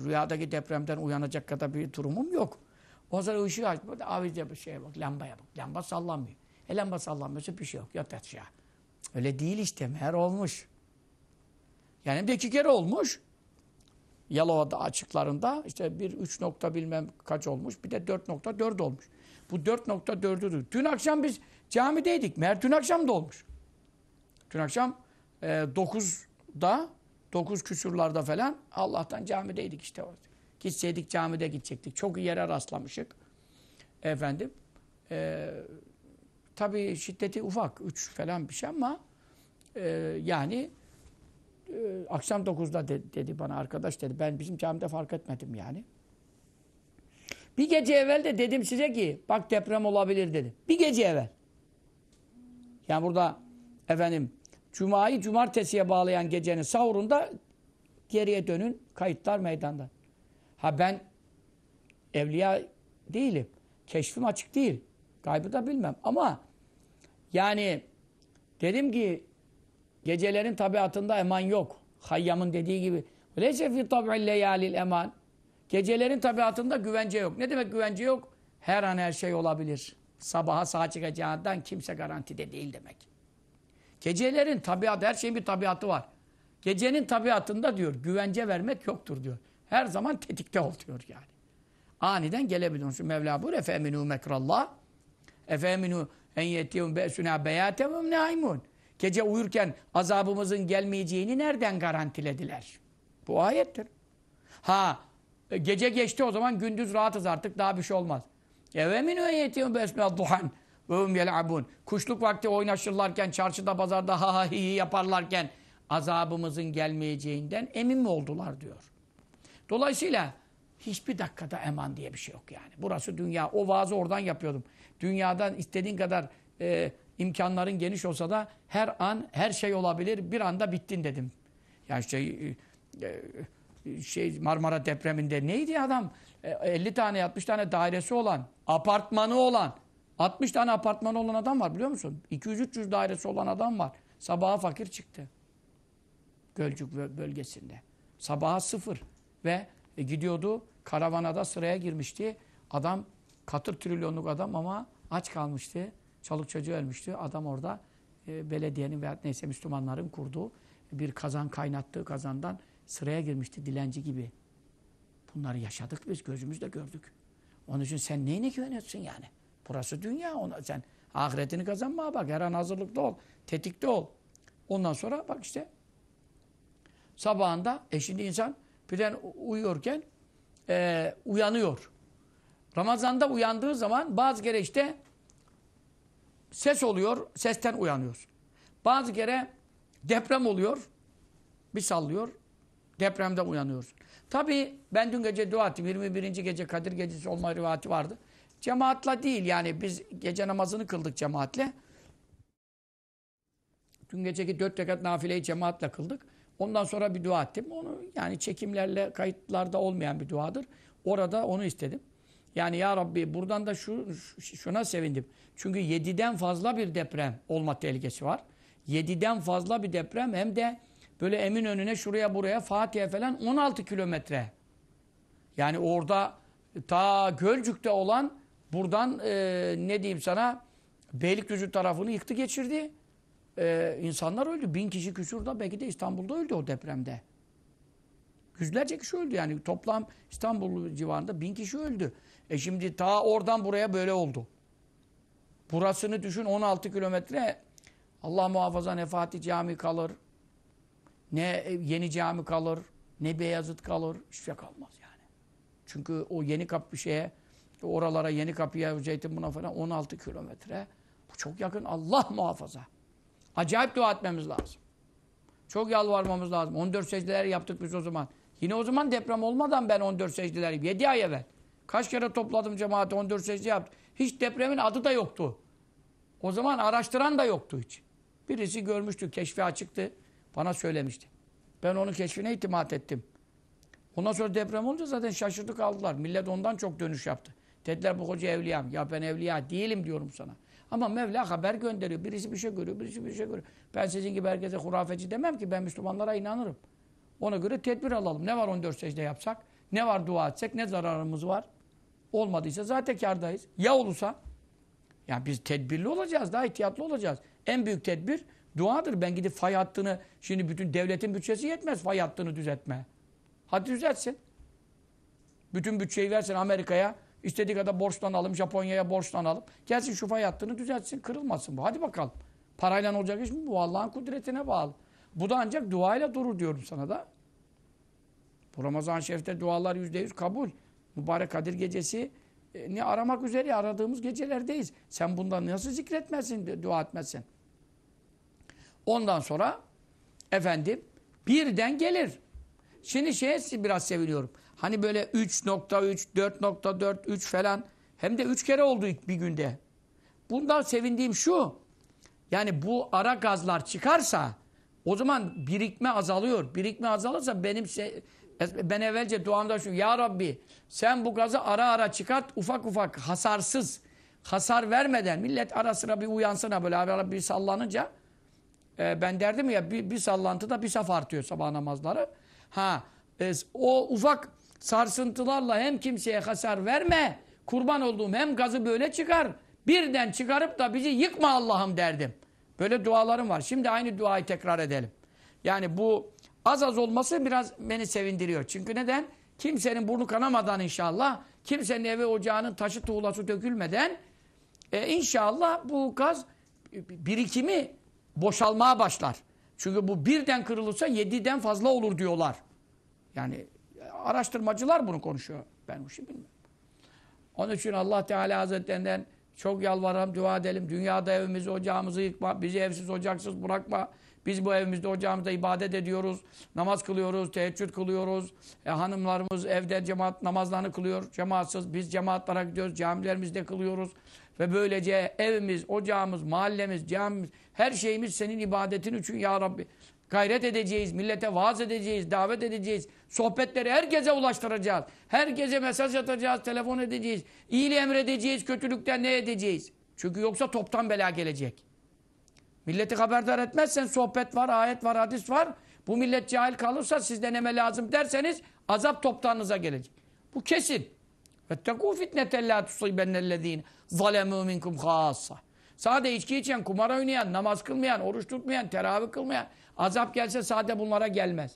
rüyadaki depremden uyanacak kadar bir durumum yok. O zaman ışığı aç. Avize bir şeye bak. Lambaya bak. Lamba sallanmıyor. E lamba sallanmıyorsa bir şey yok. Yat aşağı. Öyle değil işte. Meğer olmuş. Yani bir iki kere olmuş. Yalova'da açıklarında işte bir üç nokta bilmem kaç olmuş. Bir de dört nokta dört olmuş. Bu 4.4'üdür. Dün akşam biz camideydik. Meğer dün akşam da olmuş. Dün akşam e, 9'da 9 küsurlarda falan Allah'tan camideydik işte. Gitseydik camide gidecektik. Çok iyi yere rastlamışık. Efendim. E, tabii şiddeti ufak. 3 falan bir şey ama e, yani e, akşam 9'da de, dedi bana arkadaş dedi. Ben bizim camide fark etmedim yani. Bir gece evvel de dedim size ki bak deprem olabilir dedim. Bir gece evvel. Yani burada efendim Cuma'yı cumartesiye bağlayan gecenin sahurunda geriye dönün kayıtlar meydanda. Ha ben evliya değilim. Keşfim açık değil. Gaybı da bilmem. Ama yani dedim ki gecelerin tabiatında eman yok. Hayyam'ın dediği gibi. Leyse fi tab'il leyalil eman. Gecelerin tabiatında güvence yok. Ne demek güvence yok? Her an her şey olabilir. Sabaha sağ çıkacağından kimse garantide değil demek. Gecelerin tabiatı, her şeyin bir tabiatı var. Gecenin tabiatında diyor, güvence vermek yoktur diyor. Her zaman tetikte ol diyor yani. Aniden gelebiliyorsun. Mevla buyur. Efeminu mekrallah. Efeminu en yettiyum be'suna beyatem naimun. Gece uyurken azabımızın gelmeyeceğini nereden garantilediler? Bu ayettir. Ha e, gece geçti o zaman gündüz rahatız artık daha bir şey olmaz. Eveminu eyetiyum besmel duhan hum yel'abun. Kuşluk vakti oynaşırlarken, çarşıda pazarda ha ha hi yaparlarken azabımızın gelmeyeceğinden emin mi oldular diyor. Dolayısıyla hiçbir dakikada eman diye bir şey yok yani. Burası dünya. O vaazı oradan yapıyordum. Dünyadan istediğin kadar e, imkanların geniş olsa da her an her şey olabilir. Bir anda bittin dedim. Yani şey e, şey Marmara depreminde neydi adam? 50 tane 60 tane dairesi olan, apartmanı olan, 60 tane apartmanı olan adam var biliyor musun? 200-300 dairesi olan adam var. Sabaha fakir çıktı. Gölcük bölgesinde. Sabaha sıfır. Ve e, gidiyordu karavanada sıraya girmişti. Adam katır trilyonluk adam ama aç kalmıştı. Çoluk çocuğu ölmüştü. Adam orada e, belediyenin veya neyse Müslümanların kurduğu bir kazan kaynattığı kazandan sıraya girmişti dilenci gibi. Bunları yaşadık biz gözümüzle gördük. Onun için sen neyine güveniyorsun yani? Burası dünya. Ona, sen ahiretini kazanmaya bak. Her an hazırlıklı ol. Tetikte ol. Ondan sonra bak işte sabahında e şimdi insan birden uyuyorken e, uyanıyor. Ramazan'da uyandığı zaman bazı kere işte ses oluyor, sesten uyanıyorsun. Bazı kere deprem oluyor, bir sallıyor, depremde uyanıyorsun. Tabii ben dün gece dua ettim. 21. gece Kadir gecesi olma rivayeti vardı. Cemaatla değil yani biz gece namazını kıldık cemaatle. Dün geceki dört rekat nafileyi cemaatle kıldık. Ondan sonra bir dua ettim. Onu yani çekimlerle kayıtlarda olmayan bir duadır. Orada onu istedim. Yani ya Rabbi buradan da şu şu- şuna sevindim. Çünkü 7'den fazla bir deprem olma tehlikesi var. 7'den fazla bir deprem hem de böyle Eminönü'ne şuraya buraya Fatih'e falan 16 kilometre. Yani orada ta Gölcük'te olan buradan e, ne diyeyim sana Beylikdüzü tarafını yıktı geçirdi. E, insanlar öldü. Bin kişi küsur da belki de İstanbul'da öldü o depremde. Yüzlerce kişi öldü yani toplam İstanbul civarında bin kişi öldü. E şimdi ta oradan buraya böyle oldu. Burasını düşün 16 kilometre Allah muhafaza ne Fatih Cami kalır, ne Yeni Cami kalır, ne Beyazıt kalır, hiçbir şey kalmaz yani. Çünkü o yeni kapı şeye, oralara yeni kapıya, Zeytinburnu'na falan 16 kilometre. Bu çok yakın Allah muhafaza. Acayip dua etmemiz lazım. Çok yalvarmamız lazım. 14 secdeler yaptık biz o zaman. Yine o zaman deprem olmadan ben 14 secdeler 7 ay evvel. Kaç kere topladım cemaati 14 secde yaptım. Hiç depremin adı da yoktu. O zaman araştıran da yoktu hiç. Birisi görmüştü, keşfi açıktı. Bana söylemişti. Ben onun keşfine itimat ettim. Ondan sonra deprem olunca zaten şaşırdı kaldılar. Millet ondan çok dönüş yaptı. Dediler bu hoca evliya mı? Ya ben evliya değilim diyorum sana. Ama Mevla haber gönderiyor. Birisi bir şey görüyor, birisi bir şey görüyor. Ben sizin gibi herkese hurafeci demem ki. Ben Müslümanlara inanırım. Ona göre tedbir alalım. Ne var 14 secde yapsak? Ne var dua etsek? Ne zararımız var? Olmadıysa zaten kârdayız. Ya olursa? Yani biz tedbirli olacağız, daha ihtiyatlı olacağız. En büyük tedbir duadır. Ben gidip fay hattını, şimdi bütün devletin bütçesi yetmez fay hattını düzeltmeye. Hadi düzeltsin. Bütün bütçeyi versin Amerika'ya. İstediği kadar borçlanalım, Japonya'ya borçlanalım. Gelsin şu fay hattını düzeltsin, kırılmasın bu. Hadi bakalım. Parayla olacak iş mi? Bu Allah'ın kudretine bağlı. Bu da ancak duayla durur diyorum sana da. Bu Ramazan-ı Şerif'te dualar yüzde yüz kabul. Mübarek Kadir Gecesi e, ne aramak üzere aradığımız gecelerdeyiz. Sen bundan nasıl zikretmezsin, dua etmezsin? Ondan sonra efendim birden gelir. Şimdi şeye biraz seviniyorum. Hani böyle 3.3, 4.4, 3 falan hem de 3 kere oldu bir günde. Bundan sevindiğim şu. Yani bu ara gazlar çıkarsa o zaman birikme azalıyor. Birikme azalırsa benim şey, ben evvelce duamda şu Ya Rabbi sen bu gazı ara ara çıkart ufak ufak hasarsız hasar vermeden millet ara sıra bir uyansına böyle ara ara bir sallanınca e, ben derdim ya bir, bir sallantıda bir saf artıyor sabah namazları. Ha e, o ufak sarsıntılarla hem kimseye hasar verme kurban olduğum hem gazı böyle çıkar birden çıkarıp da bizi yıkma Allah'ım derdim. Böyle dualarım var. Şimdi aynı duayı tekrar edelim. Yani bu az az olması biraz beni sevindiriyor. Çünkü neden? Kimsenin burnu kanamadan inşallah, kimsenin evi ocağının taşı tuğlası dökülmeden e, inşallah bu gaz birikimi boşalmaya başlar. Çünkü bu birden kırılırsa yediden fazla olur diyorlar. Yani araştırmacılar bunu konuşuyor. Ben bu şey bilmiyorum. Onun için Allah Teala Hazretlerinden çok yalvaralım, dua edelim. Dünyada evimizi, ocağımızı yıkma. Bizi evsiz, ocaksız bırakma. Biz bu evimizde, ocağımızda ibadet ediyoruz. Namaz kılıyoruz, teheccüd kılıyoruz. E, hanımlarımız evde cemaat namazlarını kılıyor. Cemaatsız. Biz cemaatlara gidiyoruz. Camilerimizde kılıyoruz. Ve böylece evimiz, ocağımız, mahallemiz, camimiz, her şeyimiz senin ibadetin için ya Rabbi. Gayret edeceğiz, millete vaaz edeceğiz, davet edeceğiz. Sohbetleri herkese ulaştıracağız. Herkese mesaj atacağız, telefon edeceğiz. İyiliği emredeceğiz, kötülükten ne edeceğiz? Çünkü yoksa toptan bela gelecek. Milleti haberdar etmezsen sohbet var, ayet var, hadis var. Bu millet cahil kalırsa siz deneme lazım derseniz azap toptanınıza gelecek. Bu kesin. Fettekû fitnetellâ tusîbennellezîne zalemû minkum khâssâ. Sade içki içen, kumar oynayan, namaz kılmayan, oruç tutmayan, teravih kılmayan, azap gelse sade bunlara gelmez.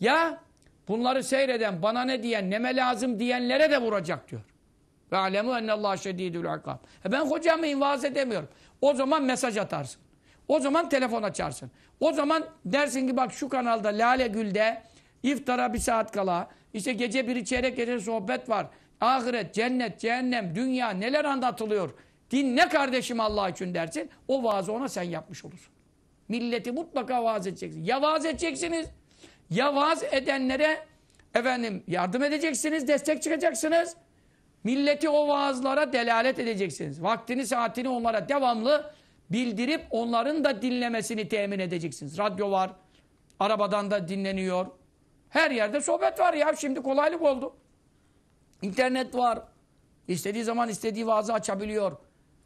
Ya bunları seyreden, bana ne diyen, neme lazım diyenlere de vuracak diyor. Ve alemu ennallâh şedîdül ikâb. E ben hocamı vaaz edemiyorum. O zaman mesaj atarsın. O zaman telefon açarsın. O zaman dersin ki bak şu kanalda Lale Gül'de iftara bir saat kala işte gece biri çeyrek gece sohbet var. Ahiret, cennet, cehennem, dünya neler anlatılıyor. Dinle kardeşim Allah için dersin. O vaazı ona sen yapmış olursun. Milleti mutlaka vaaz edeceksin. Ya vaaz edeceksiniz ya vaaz edenlere efendim yardım edeceksiniz, destek çıkacaksınız. Milleti o vaazlara delalet edeceksiniz. Vaktini, saatini onlara devamlı bildirip onların da dinlemesini temin edeceksiniz. Radyo var, arabadan da dinleniyor. Her yerde sohbet var ya. Şimdi kolaylık oldu. İnternet var. İstediği zaman istediği vaazı açabiliyor.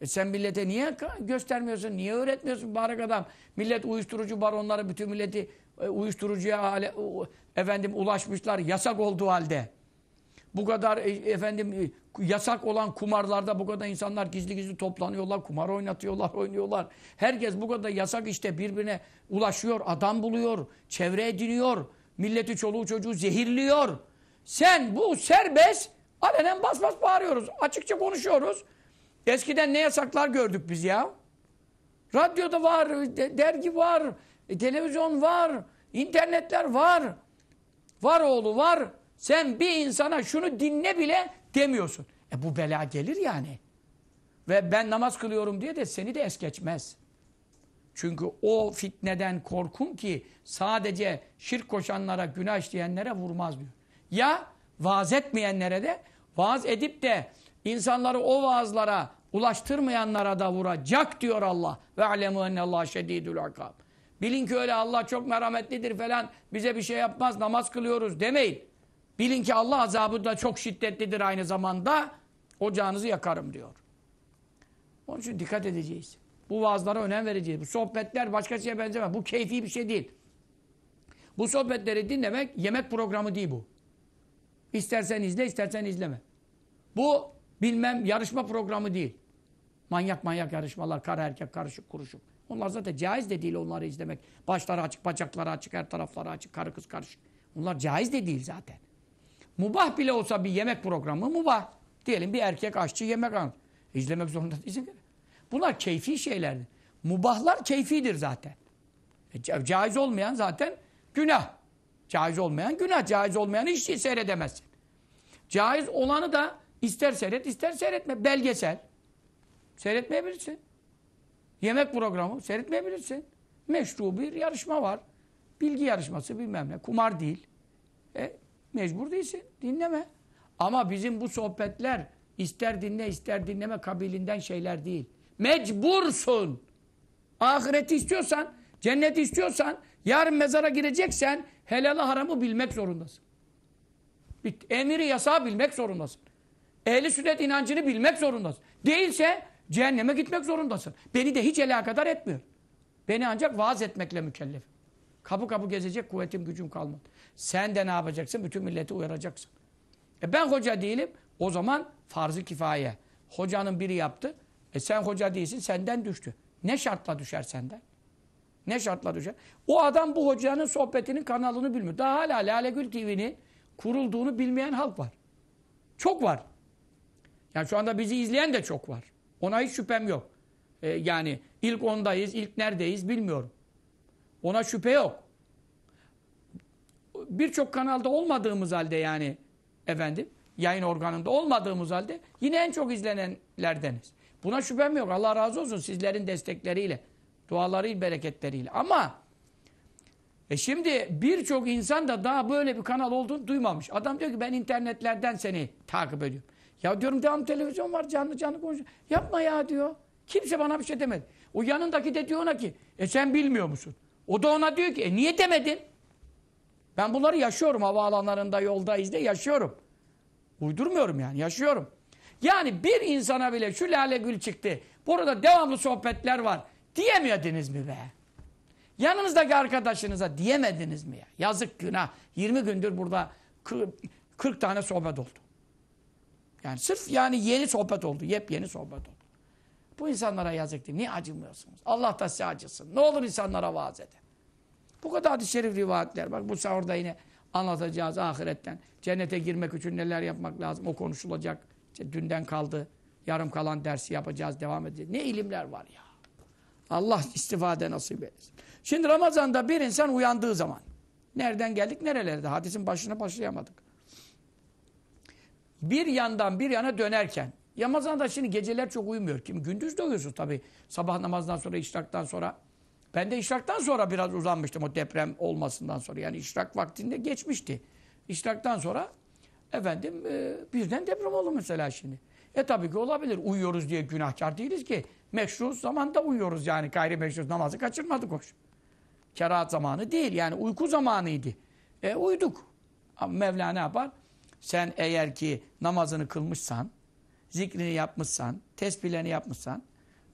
E sen millete niye göstermiyorsun? Niye öğretmiyorsun mübarek adam? Millet uyuşturucu baronları bütün milleti e, uyuşturucuya hale, efendim ulaşmışlar yasak olduğu halde. Bu kadar e, efendim e, yasak olan kumarlarda bu kadar insanlar gizli gizli toplanıyorlar, kumar oynatıyorlar, oynuyorlar. Herkes bu kadar yasak işte birbirine ulaşıyor, adam buluyor, çevre ediniyor. Milleti çoluğu çocuğu zehirliyor. Sen bu serbest alenen bas bas bağırıyoruz. Açıkça konuşuyoruz. Eskiden ne yasaklar gördük biz ya? Radyoda var, de- dergi var, e, televizyon var, internetler var. Var oğlu var. Sen bir insana şunu dinle bile demiyorsun. E bu bela gelir yani. Ve ben namaz kılıyorum diye de seni de es geçmez. Çünkü o fitneden korkun ki sadece şirk koşanlara, günah işleyenlere vurmaz diyor. Ya vaaz etmeyenlere de vaaz edip de insanları o vaazlara ulaştırmayanlara da vuracak diyor Allah. Ve alemu ennallah şedidül akab. Bilin ki öyle Allah çok merhametlidir falan bize bir şey yapmaz namaz kılıyoruz demeyin. Bilin ki Allah azabı da çok şiddetlidir aynı zamanda. Ocağınızı yakarım diyor. Onun için dikkat edeceğiz. Bu vaazlara önem vereceğiz. Bu sohbetler başka şeye benzemez. Bu keyfi bir şey değil. Bu sohbetleri dinlemek yemek programı değil bu. İstersen izle, istersen izleme. Bu bilmem yarışma programı değil. Manyak manyak yarışmalar, kara erkek karışık kuruşuk. Onlar zaten caiz de değil onları izlemek. Başları açık, bacakları açık, her tarafları açık, karı kız karışık. Onlar caiz de değil zaten. Mubah bile olsa bir yemek programı mubah. Diyelim bir erkek aşçı yemek anlatıyor. İzlemek zorunda değilsin. Bunlar keyfi şeylerdir. Mubahlar keyfidir zaten. E, ca- caiz olmayan zaten günah. Caiz olmayan günah. Caiz olmayan hiç şey seyredemezsin. Caiz olanı da ister seyret ister seyretme. Belgesel. Seyretmeyebilirsin. Yemek programı seyretmeyebilirsin. Meşru bir yarışma var. Bilgi yarışması bilmem ne. Kumar değil. E, mecbur değilsin. Dinleme. Ama bizim bu sohbetler ister dinle ister dinleme kabilinden şeyler değil. Mecbursun. Ahireti istiyorsan, cenneti istiyorsan, yarın mezara gireceksen helalı haramı bilmek zorundasın. Emiri yasağı bilmek zorundasın. Ehli sünnet inancını bilmek zorundasın. Değilse cehenneme gitmek zorundasın. Beni de hiç alakadar etmiyor. Beni ancak vaaz etmekle mükellef. Kapı kapı gezecek kuvvetim gücüm kalmadı. Sen de ne yapacaksın? Bütün milleti uyaracaksın. E ben hoca değilim. O zaman farz-ı kifaye. Hocanın biri yaptı. E sen hoca değilsin senden düştü. Ne şartla düşer senden? Ne şartla düşer? O adam bu hocanın sohbetinin kanalını bilmiyor. Daha hala Lale Gül TV'nin kurulduğunu bilmeyen halk var. Çok var. Yani şu anda bizi izleyen de çok var. Ona hiç şüphem yok. E, yani ilk ondayız, ilk neredeyiz bilmiyorum. Ona şüphe yok. Birçok kanalda olmadığımız halde yani efendim yayın organında olmadığımız halde yine en çok izlenenlerdeniz. Buna şüphem yok. Allah razı olsun sizlerin destekleriyle, duaları bereketleriyle. Ama e şimdi birçok insan da daha böyle bir kanal olduğunu duymamış. Adam diyor ki ben internetlerden seni takip ediyorum. Ya diyorum devam televizyon var canlı canlı konuşuyor. Yapma ya diyor. Kimse bana bir şey demedi. O yanındaki de diyor ona ki e sen bilmiyor musun? O da ona diyor ki e niye demedin? Ben bunları yaşıyorum havaalanlarında yoldayız de yaşıyorum. Uydurmuyorum yani yaşıyorum. Yani bir insana bile şu lale gül çıktı. Burada devamlı sohbetler var. Diyemediniz mi be? Yanınızdaki arkadaşınıza diyemediniz mi ya? Yazık günah. 20 gündür burada 40 tane sohbet oldu. Yani sırf yani yeni sohbet oldu. Yepyeni sohbet oldu. Bu insanlara yazık değil. Niye acımıyorsunuz? Allah da size acısın. Ne olur insanlara vaaz edin. Bu kadar hadis-i şerif rivayetler. Bak bu sahurda yine anlatacağız ahiretten. Cennete girmek için neler yapmak lazım. O konuşulacak. İşte dünden kaldı. Yarım kalan dersi yapacağız. Devam edeceğiz. Ne ilimler var ya. Allah istifade nasip etsin. Şimdi Ramazan'da bir insan uyandığı zaman. Nereden geldik nerelerde? Hadisin başına başlayamadık. Bir yandan bir yana dönerken. Ramazan'da şimdi geceler çok uyumuyor. Kim gündüz de uyuyorsun tabii. Sabah namazdan sonra, işraktan sonra. Ben de işraktan sonra biraz uzanmıştım o deprem olmasından sonra. Yani işrak vaktinde geçmişti. İşraktan sonra efendim e, birden deprem oldu mesela şimdi. E tabii ki olabilir. Uyuyoruz diye günahkar değiliz ki. Meşru zamanda uyuyoruz yani. Gayrimeşru namazı kaçırmadık hoş. Kerahat zamanı değil yani uyku zamanıydı. E uyduk. Ama Mevla ne yapar? Sen eğer ki namazını kılmışsan, zikrini yapmışsan, tesbihlerini yapmışsan,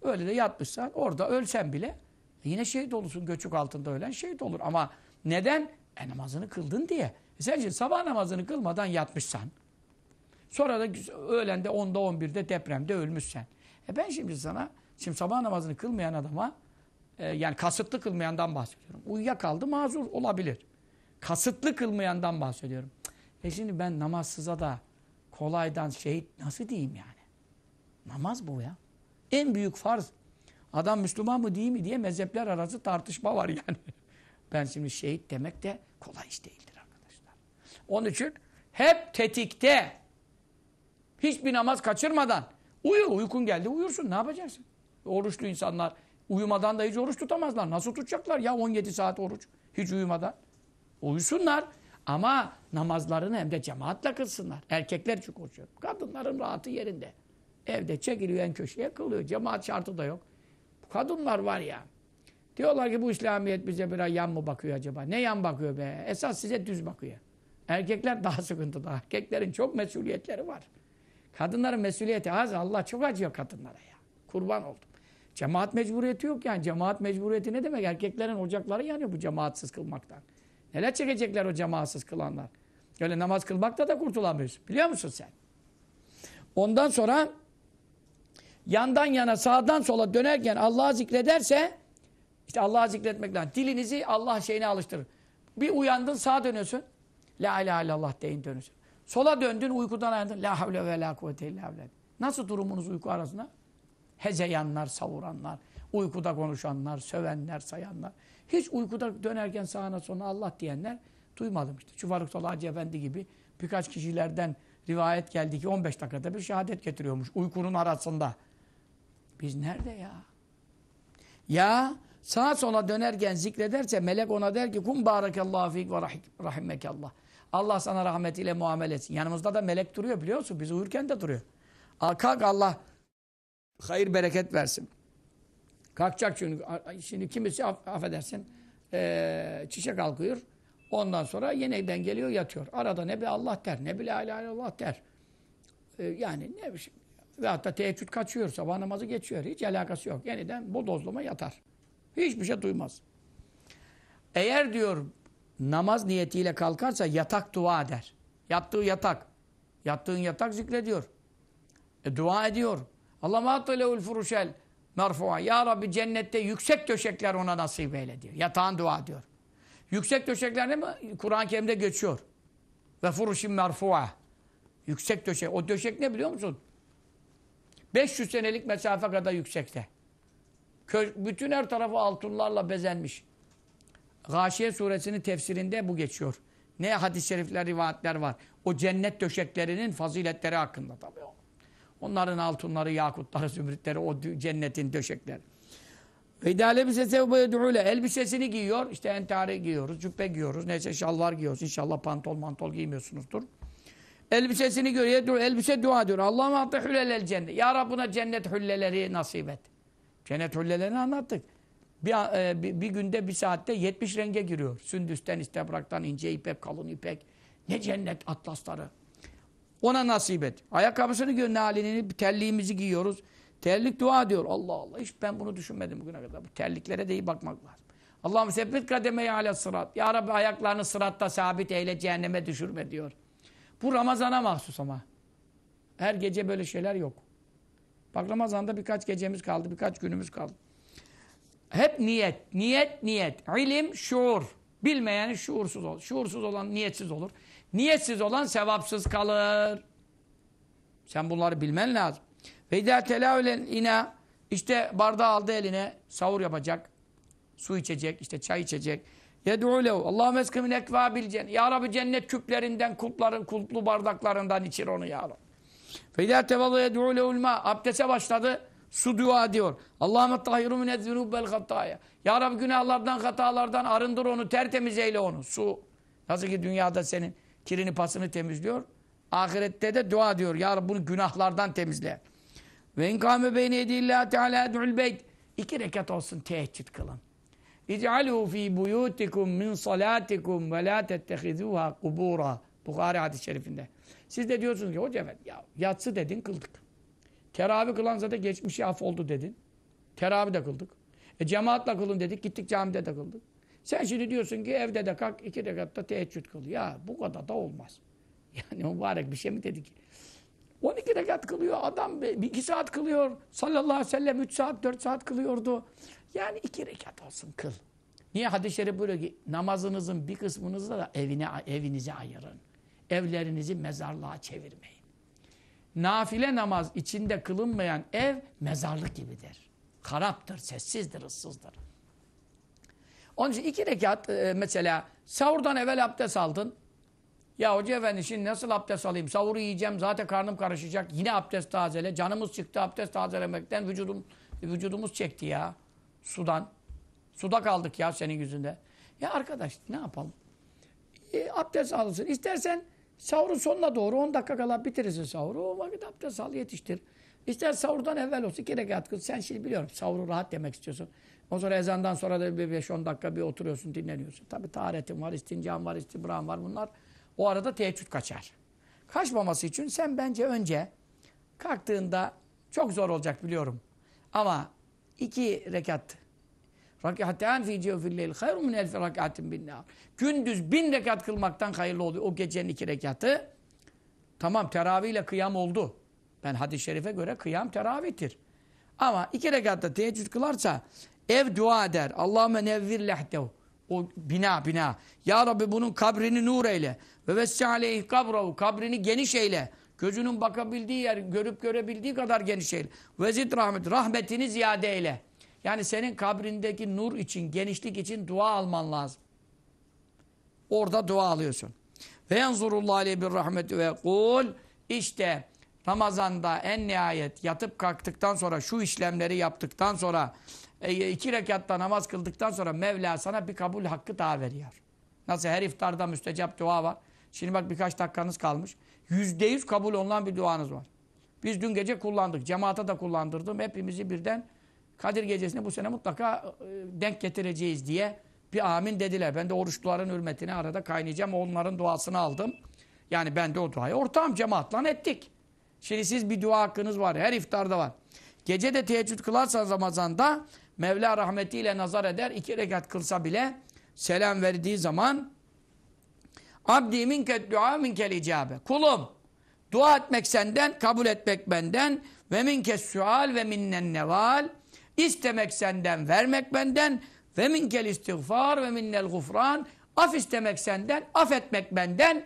öyle de yatmışsan, orada ölsen bile yine şehit olursun. Göçük altında ölen şehit olur. Ama neden? E namazını kıldın diye. E sen şimdi sabah namazını kılmadan yatmışsan, sonra da öğlende 10'da 11'de depremde ölmüşsen. E ben şimdi sana, şimdi sabah namazını kılmayan adama, e, yani kasıtlı kılmayandan bahsediyorum. Uyuyakaldı mazur olabilir. Kasıtlı kılmayandan bahsediyorum. E şimdi ben namazsıza da kolaydan şehit nasıl diyeyim yani? Namaz bu ya. En büyük farz. Adam Müslüman mı değil mi diye mezhepler arası tartışma var yani. Ben şimdi şehit demek de kolay iş değildir arkadaşlar. Onun için hep tetikte. Hiçbir namaz kaçırmadan. Uyu, uykun geldi uyursun ne yapacaksın? Oruçlu insanlar uyumadan da hiç oruç tutamazlar. Nasıl tutacaklar ya 17 saat oruç hiç uyumadan? Uyusunlar ama namazlarını hem de cemaatle kılsınlar. Erkekler için konuşuyor. Kadınların rahatı yerinde. Evde çekiliyor en köşeye kılıyor. Cemaat şartı da yok. Kadınlar var ya. Diyorlar ki bu İslamiyet bize biraz yan mı bakıyor acaba? Ne yan bakıyor be? Esas size düz bakıyor. Erkekler daha sıkıntıda. Erkeklerin çok mesuliyetleri var. Kadınların mesuliyeti az. Allah çok acıyor kadınlara ya. Kurban oldum. Cemaat mecburiyeti yok yani. Cemaat mecburiyeti ne demek? Erkeklerin ocakları yanıyor bu cemaatsiz kılmaktan. Neler çekecekler o cemaatsiz kılanlar? Öyle namaz kılmakta da kurtulamıyorsun. Biliyor musun sen? Ondan sonra yandan yana sağdan sola dönerken Allah'ı zikrederse işte Allah'ı zikretmek. Dilinizi Allah şeyine alıştırır. Bir uyandın sağa dönüyorsun. La ilahe illallah deyin dönüyorsun. Sola döndün uykudan ayandın. La havle ve la kuvvete illa billah. Nasıl durumunuz uyku arasında? Hezeyanlar, savuranlar, uykuda konuşanlar, sövenler, sayanlar. Hiç uykuda dönerken sağına sonra Allah diyenler duymadım işte. Şu Faruk Salahcı Efendi gibi birkaç kişilerden rivayet geldi ki 15 dakikada bir şehadet getiriyormuş uykunun arasında. Biz nerede ya? Ya sağa sola dönerken zikrederse melek ona der ki kum barakallahu fik ve rahimekallah. Allah sana rahmetiyle muamele etsin. Yanımızda da melek duruyor biliyor musun? Biz uyurken de duruyor. Al kalk Allah hayır bereket versin. Kalkacak çünkü. Şimdi kimisi aff affedersin ee, çişe kalkıyor. Ondan sonra yeniden geliyor yatıyor. Arada ne be Allah der ne bile la ilahe illallah der. Ee, yani ne bir şey. Ve hatta teheccüd kaçıyor. Sabah namazı geçiyor. Hiç alakası yok. Yeniden bodozlama yatar. Hiçbir şey duymaz. Eğer diyor namaz niyetiyle kalkarsa yatak dua eder. Yattığı yatak. Yattığın yatak zikrediyor. E, dua ediyor. Allah ma'ataleul furuşel merfu'a. Ya Rabbi cennette yüksek döşekler ona nasip eyle diyor. Yatağın dua diyor. Yüksek döşekler ne mi? Kur'an-ı Kerim'de geçiyor. Ve furuşin merfu'a. Yüksek döşek. O döşek ne biliyor musun? 500 senelik mesafe kadar yüksekte. Bütün her tarafı altınlarla bezenmiş. Gâşiye suresinin tefsirinde bu geçiyor. Ne hadis-i şerifler, rivayetler var. O cennet döşeklerinin faziletleri hakkında tabii. Onların altınları, yakutları, zümrütleri, o cennetin döşekleri. Ve elbisesi elbisesini giyiyor. İşte entari giyiyoruz, cübbe giyiyoruz, neyse şalvar giyiyoruz. İnşallah pantol mantol giymiyorsunuzdur. Elbisesini görüyor, elbise dua diyor. Allah'ım attı hüllelel cennet. Ya Rabbuna cennet hülleleri nasip et. Cennet hüllelerini anlattık. Bir, e, bir, bir günde bir saatte 70 renge giriyor. Sündüsten, istebraktan, ince ipek, kalın ipek. Ne cennet atlasları. Ona nasip et. Ayakkabısını gör ne halini, terliğimizi giyiyoruz. Terlik dua diyor. Allah Allah. Hiç ben bunu düşünmedim bugüne kadar. Bu terliklere de iyi bakmak lazım. Allah'ım sebbet kademeyi ala sırat. Ya Rabbi ayaklarını sıratta sabit eyle cehenneme düşürme diyor. Bu Ramazan'a mahsus ama. Her gece böyle şeyler yok. Bak Ramazan'da birkaç gecemiz kaldı, birkaç günümüz kaldı. Hep niyet, niyet, niyet. İlim, şuur. Bilmeyen şuursuz olur. Şuursuz olan niyetsiz olur. Niyetsiz olan sevapsız kalır. Sen bunları bilmen lazım. Ve idâ telâulen ina işte bardağı aldı eline sahur yapacak. Su içecek, işte çay içecek. Yed'u lehu. Allahümme eske min cennet. Ya Rabbi cennet küplerinden, kulpların, kulplu bardaklarından içir onu ya Rabbi. Fe idâ tevallâ yed'u mâ. Abdese başladı. Su dua diyor. Allahümme tahiru minezzünûbbel hattâya. Ya Rabbi günahlardan, hatalardan arındır onu, tertemiz eyle onu. Su. Nasıl ki dünyada senin kirini pasını temizliyor. Ahirette de dua diyor. Ya Rabbi bunu günahlardan temizle. Ve inkâme beyne edillâhi teâlâ ed'ul beyt. İki rekat olsun teheccüd kılın. İc'alû fî buyûtikum min salâtikum ve lâ tettehizûhâ kubûrâ. Bukhari hadis-i şerifinde. Siz de diyorsunuz ki hoca efendi ya yatsı dedin kıldık. Teravih kılan zaten geçmişi af oldu dedin. Teravih de kıldık. E cemaatle kılın dedik gittik camide de kıldık. Sen şimdi diyorsun ki evde de kalk iki rekatta teheccüd kıl. Ya bu kadar da olmaz. Yani mübarek bir şey mi dedik? 12 rekat kılıyor adam. bir iki saat kılıyor. Sallallahu aleyhi ve sellem 3 saat 4 saat kılıyordu. Yani iki rekat olsun kıl. Niye hadis-i şerif buyuruyor ki namazınızın bir kısmınızı da evine, evinize ayırın. Evlerinizi mezarlığa çevirmeyin. Nafile namaz içinde kılınmayan ev mezarlık gibidir. Karaptır, sessizdir, ıssızdır. Onun için iki rekat e, mesela sahurdan evvel abdest aldın. Ya hoca efendi şimdi nasıl abdest alayım? Sahuru yiyeceğim zaten karnım karışacak. Yine abdest tazele. Canımız çıktı abdest tazelemekten. Vücudum, vücudumuz çekti ya. Sudan. Suda kaldık ya senin yüzünde. Ya arkadaş ne yapalım? E, abdest alırsın. İstersen sahurun sonuna doğru 10 dakika kala bitirirsin sahuru. O vakit abdest al yetiştir. İster sahurdan evvel olsun iki rekat kıl. Sen şimdi biliyorum sahuru rahat demek istiyorsun. O sonra ezandan sonra da bir 5-10 dakika bir oturuyorsun dinleniyorsun. Tabi taharetin var, istincan var, istibran var bunlar. O arada teheccüd kaçar. Kaçmaması için sen bence önce kalktığında çok zor olacak biliyorum. Ama iki rekat Rak'aten fi cevfil leyl hayru min elfi rak'atin bin nar. Gündüz bin rekat kılmaktan hayırlı oluyor o gecenin iki rekatı. Tamam teravihle kıyam oldu. Ben hadis-i şerife göre kıyam teravihtir. Ama iki rekatta teheccüd kılarsa ev dua eder. Allahümme nevvir lehtev. O bina bina. Ya Rabbi bunun kabrini nur eyle. Ve vessi aleyh kabrahu. Kabrini geniş eyle. Gözünün bakabildiği yer, görüp görebildiği kadar geniş eyle. Vezid rahmet. Rahmetini ziyade eyle. Yani senin kabrindeki nur için, genişlik için dua alman lazım. Orada dua alıyorsun. Ve yanzurullah aleyhi bir rahmeti ve kul işte Ramazan'da en nihayet yatıp kalktıktan sonra şu işlemleri yaptıktan sonra e, iki rekatta namaz kıldıktan sonra Mevla sana bir kabul hakkı daha veriyor. Nasıl her iftarda müstecap dua var. Şimdi bak birkaç dakikanız kalmış. Yüzde yüz kabul olunan bir duanız var. Biz dün gece kullandık. Cemaate de kullandırdım. Hepimizi birden Kadir gecesini bu sene mutlaka e, denk getireceğiz diye bir amin dediler. Ben de oruçluların hürmetine arada kaynayacağım. Onların duasını aldım. Yani ben de o duayı ortağım cemaatla ettik. Şimdi siz bir dua hakkınız var. Her iftarda var. Gece de teheccüd kılarsanız Ramazan'da Mevla rahmetiyle nazar eder. iki rekat kılsa bile selam verdiği zaman Abdi minket dua minkel icabe. Kulum dua etmek senden, kabul etmek benden ve minkes sual ve minnen neval. İstemek senden, vermek benden ve minkel istiğfar ve minnel gufran. Af istemek senden, affetmek benden.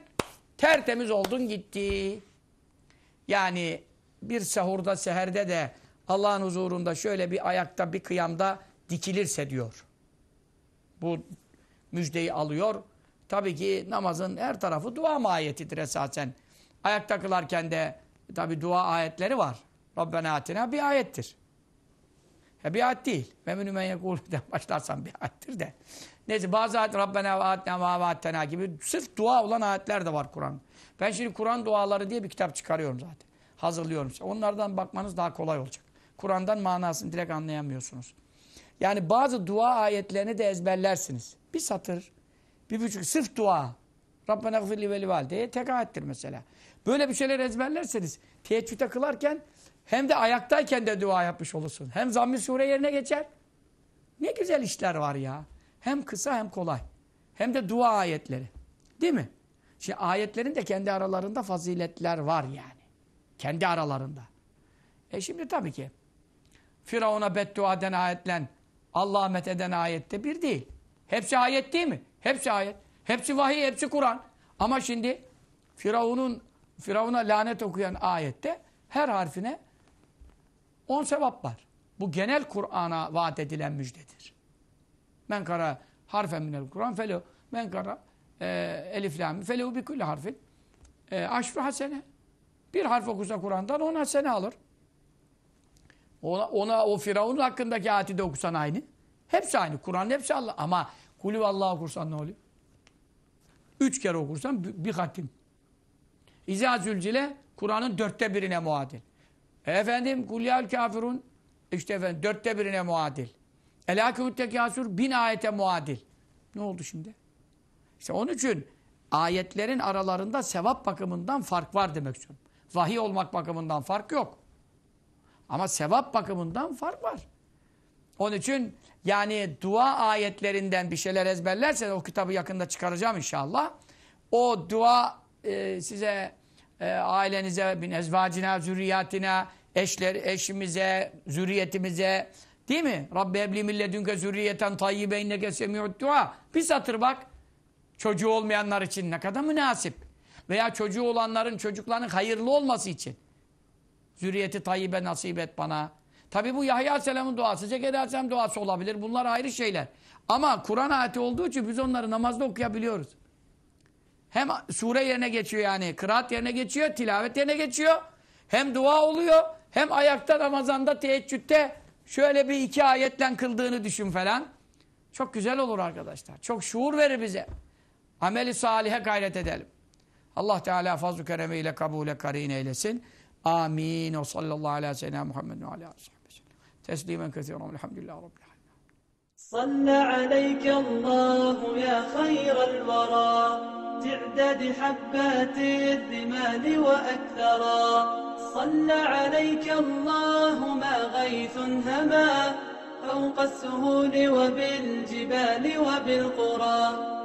Tertemiz oldun gitti. Yani bir sahurda, seherde de Allah'ın huzurunda şöyle bir ayakta, bir kıyamda dikilirse diyor. Bu müjdeyi alıyor. Tabii ki namazın her tarafı dua mahiyetidir esasen. Ayakta kılarken de tabii dua ayetleri var. Rabbena atina bir ayettir. Ya bir ayet değil. Memnun men yekulüden başlarsan bir ayettir de. Neyse bazı ayet Rabbena ve atina ve avatena gibi sırf dua olan ayetler de var Kur'an. Ben şimdi Kur'an duaları diye bir kitap çıkarıyorum zaten. Hazırlıyorum. Onlardan bakmanız daha kolay olacak. Kur'an'dan manasını direkt anlayamıyorsunuz. Yani bazı dua ayetlerini de ezberlersiniz. Bir satır, bir buçuk, sırf dua. Rabbena gfirli veli valideye tek ayettir mesela. Böyle bir şeyler ezberlerseniz teheccüde kılarken hem de ayaktayken de dua yapmış olursun. Hem zamm-ı sure yerine geçer. Ne güzel işler var ya. Hem kısa hem kolay. Hem de dua ayetleri. Değil mi? Şimdi ayetlerin de kendi aralarında faziletler var yani. Kendi aralarında. E şimdi tabii ki Firavun'a beddua eden ayetle Allah'a met eden ayette bir değil. Hepsi ayet değil mi? Hepsi ayet. Hepsi vahiy, hepsi Kur'an. Ama şimdi Firavun'un Firavun'a lanet okuyan ayette her harfine on sevap var. Bu genel Kur'an'a vaat edilen müjdedir. Men kara harfen minel Kur'an felo men kara e, elif lam felehu bi kulli harfin e, aşru hasene. Bir harf okusa Kur'an'dan on hasene alır. Ona, ona o Firavun hakkındaki ayeti de okusan aynı. Hepsi aynı. Kur'an'ın hepsi Allah. Ama kulü Allah okursan ne oluyor? Üç kere okursan bir, bir hatim. İzâ zülcile Kur'an'ın dörtte birine muadil. E efendim kulyal kafirun işte efendim dörtte birine muadil. Elâkümüt tekâsür bin ayete muadil. Ne oldu şimdi? İşte onun için ayetlerin aralarında sevap bakımından fark var demek istiyorum. Vahiy olmak bakımından fark yok. Ama sevap bakımından fark var. Onun için yani dua ayetlerinden bir şeyler ezberlersen o kitabı yakında çıkaracağım inşallah. O dua e, size e, ailenize, bin ezvacina, zürriyatine, eşler, eşimize, zürriyetimize değil mi? Rabbi ebli milledünke zürriyeten tayyibe inneke semi'ud dua. Bir satır bak. Çocuğu olmayanlar için ne kadar münasip. Veya çocuğu olanların çocuklarının hayırlı olması için. Zürriyeti tayyibe nasip et bana. Tabi bu Yahya Aleyhisselam'ın duası, Zekeriya Aleyhisselam duası olabilir. Bunlar ayrı şeyler. Ama Kur'an ayeti olduğu için biz onları namazda okuyabiliyoruz. Hem sure yerine geçiyor yani. Kıraat yerine geçiyor, tilavet yerine geçiyor. Hem dua oluyor, hem ayakta Ramazan'da, teheccüde şöyle bir iki ayetle kıldığını düşün falan. Çok güzel olur arkadaşlar. Çok şuur verir bize. Ameli salihe gayret edelim. Allah Teala fazl-ı keremiyle kabule karin eylesin. آمين. وصلى الله على سيدنا محمد وعلى آله وصحبه وسلم. تسليما كثيرا والحمد لله رب العالمين.
صلى عليك الله يا خير الورى. تعداد حبات الرمال وأكثرا صلى عليك الله ما غيث هما. فوق السهول وبالجبال وبالقرى.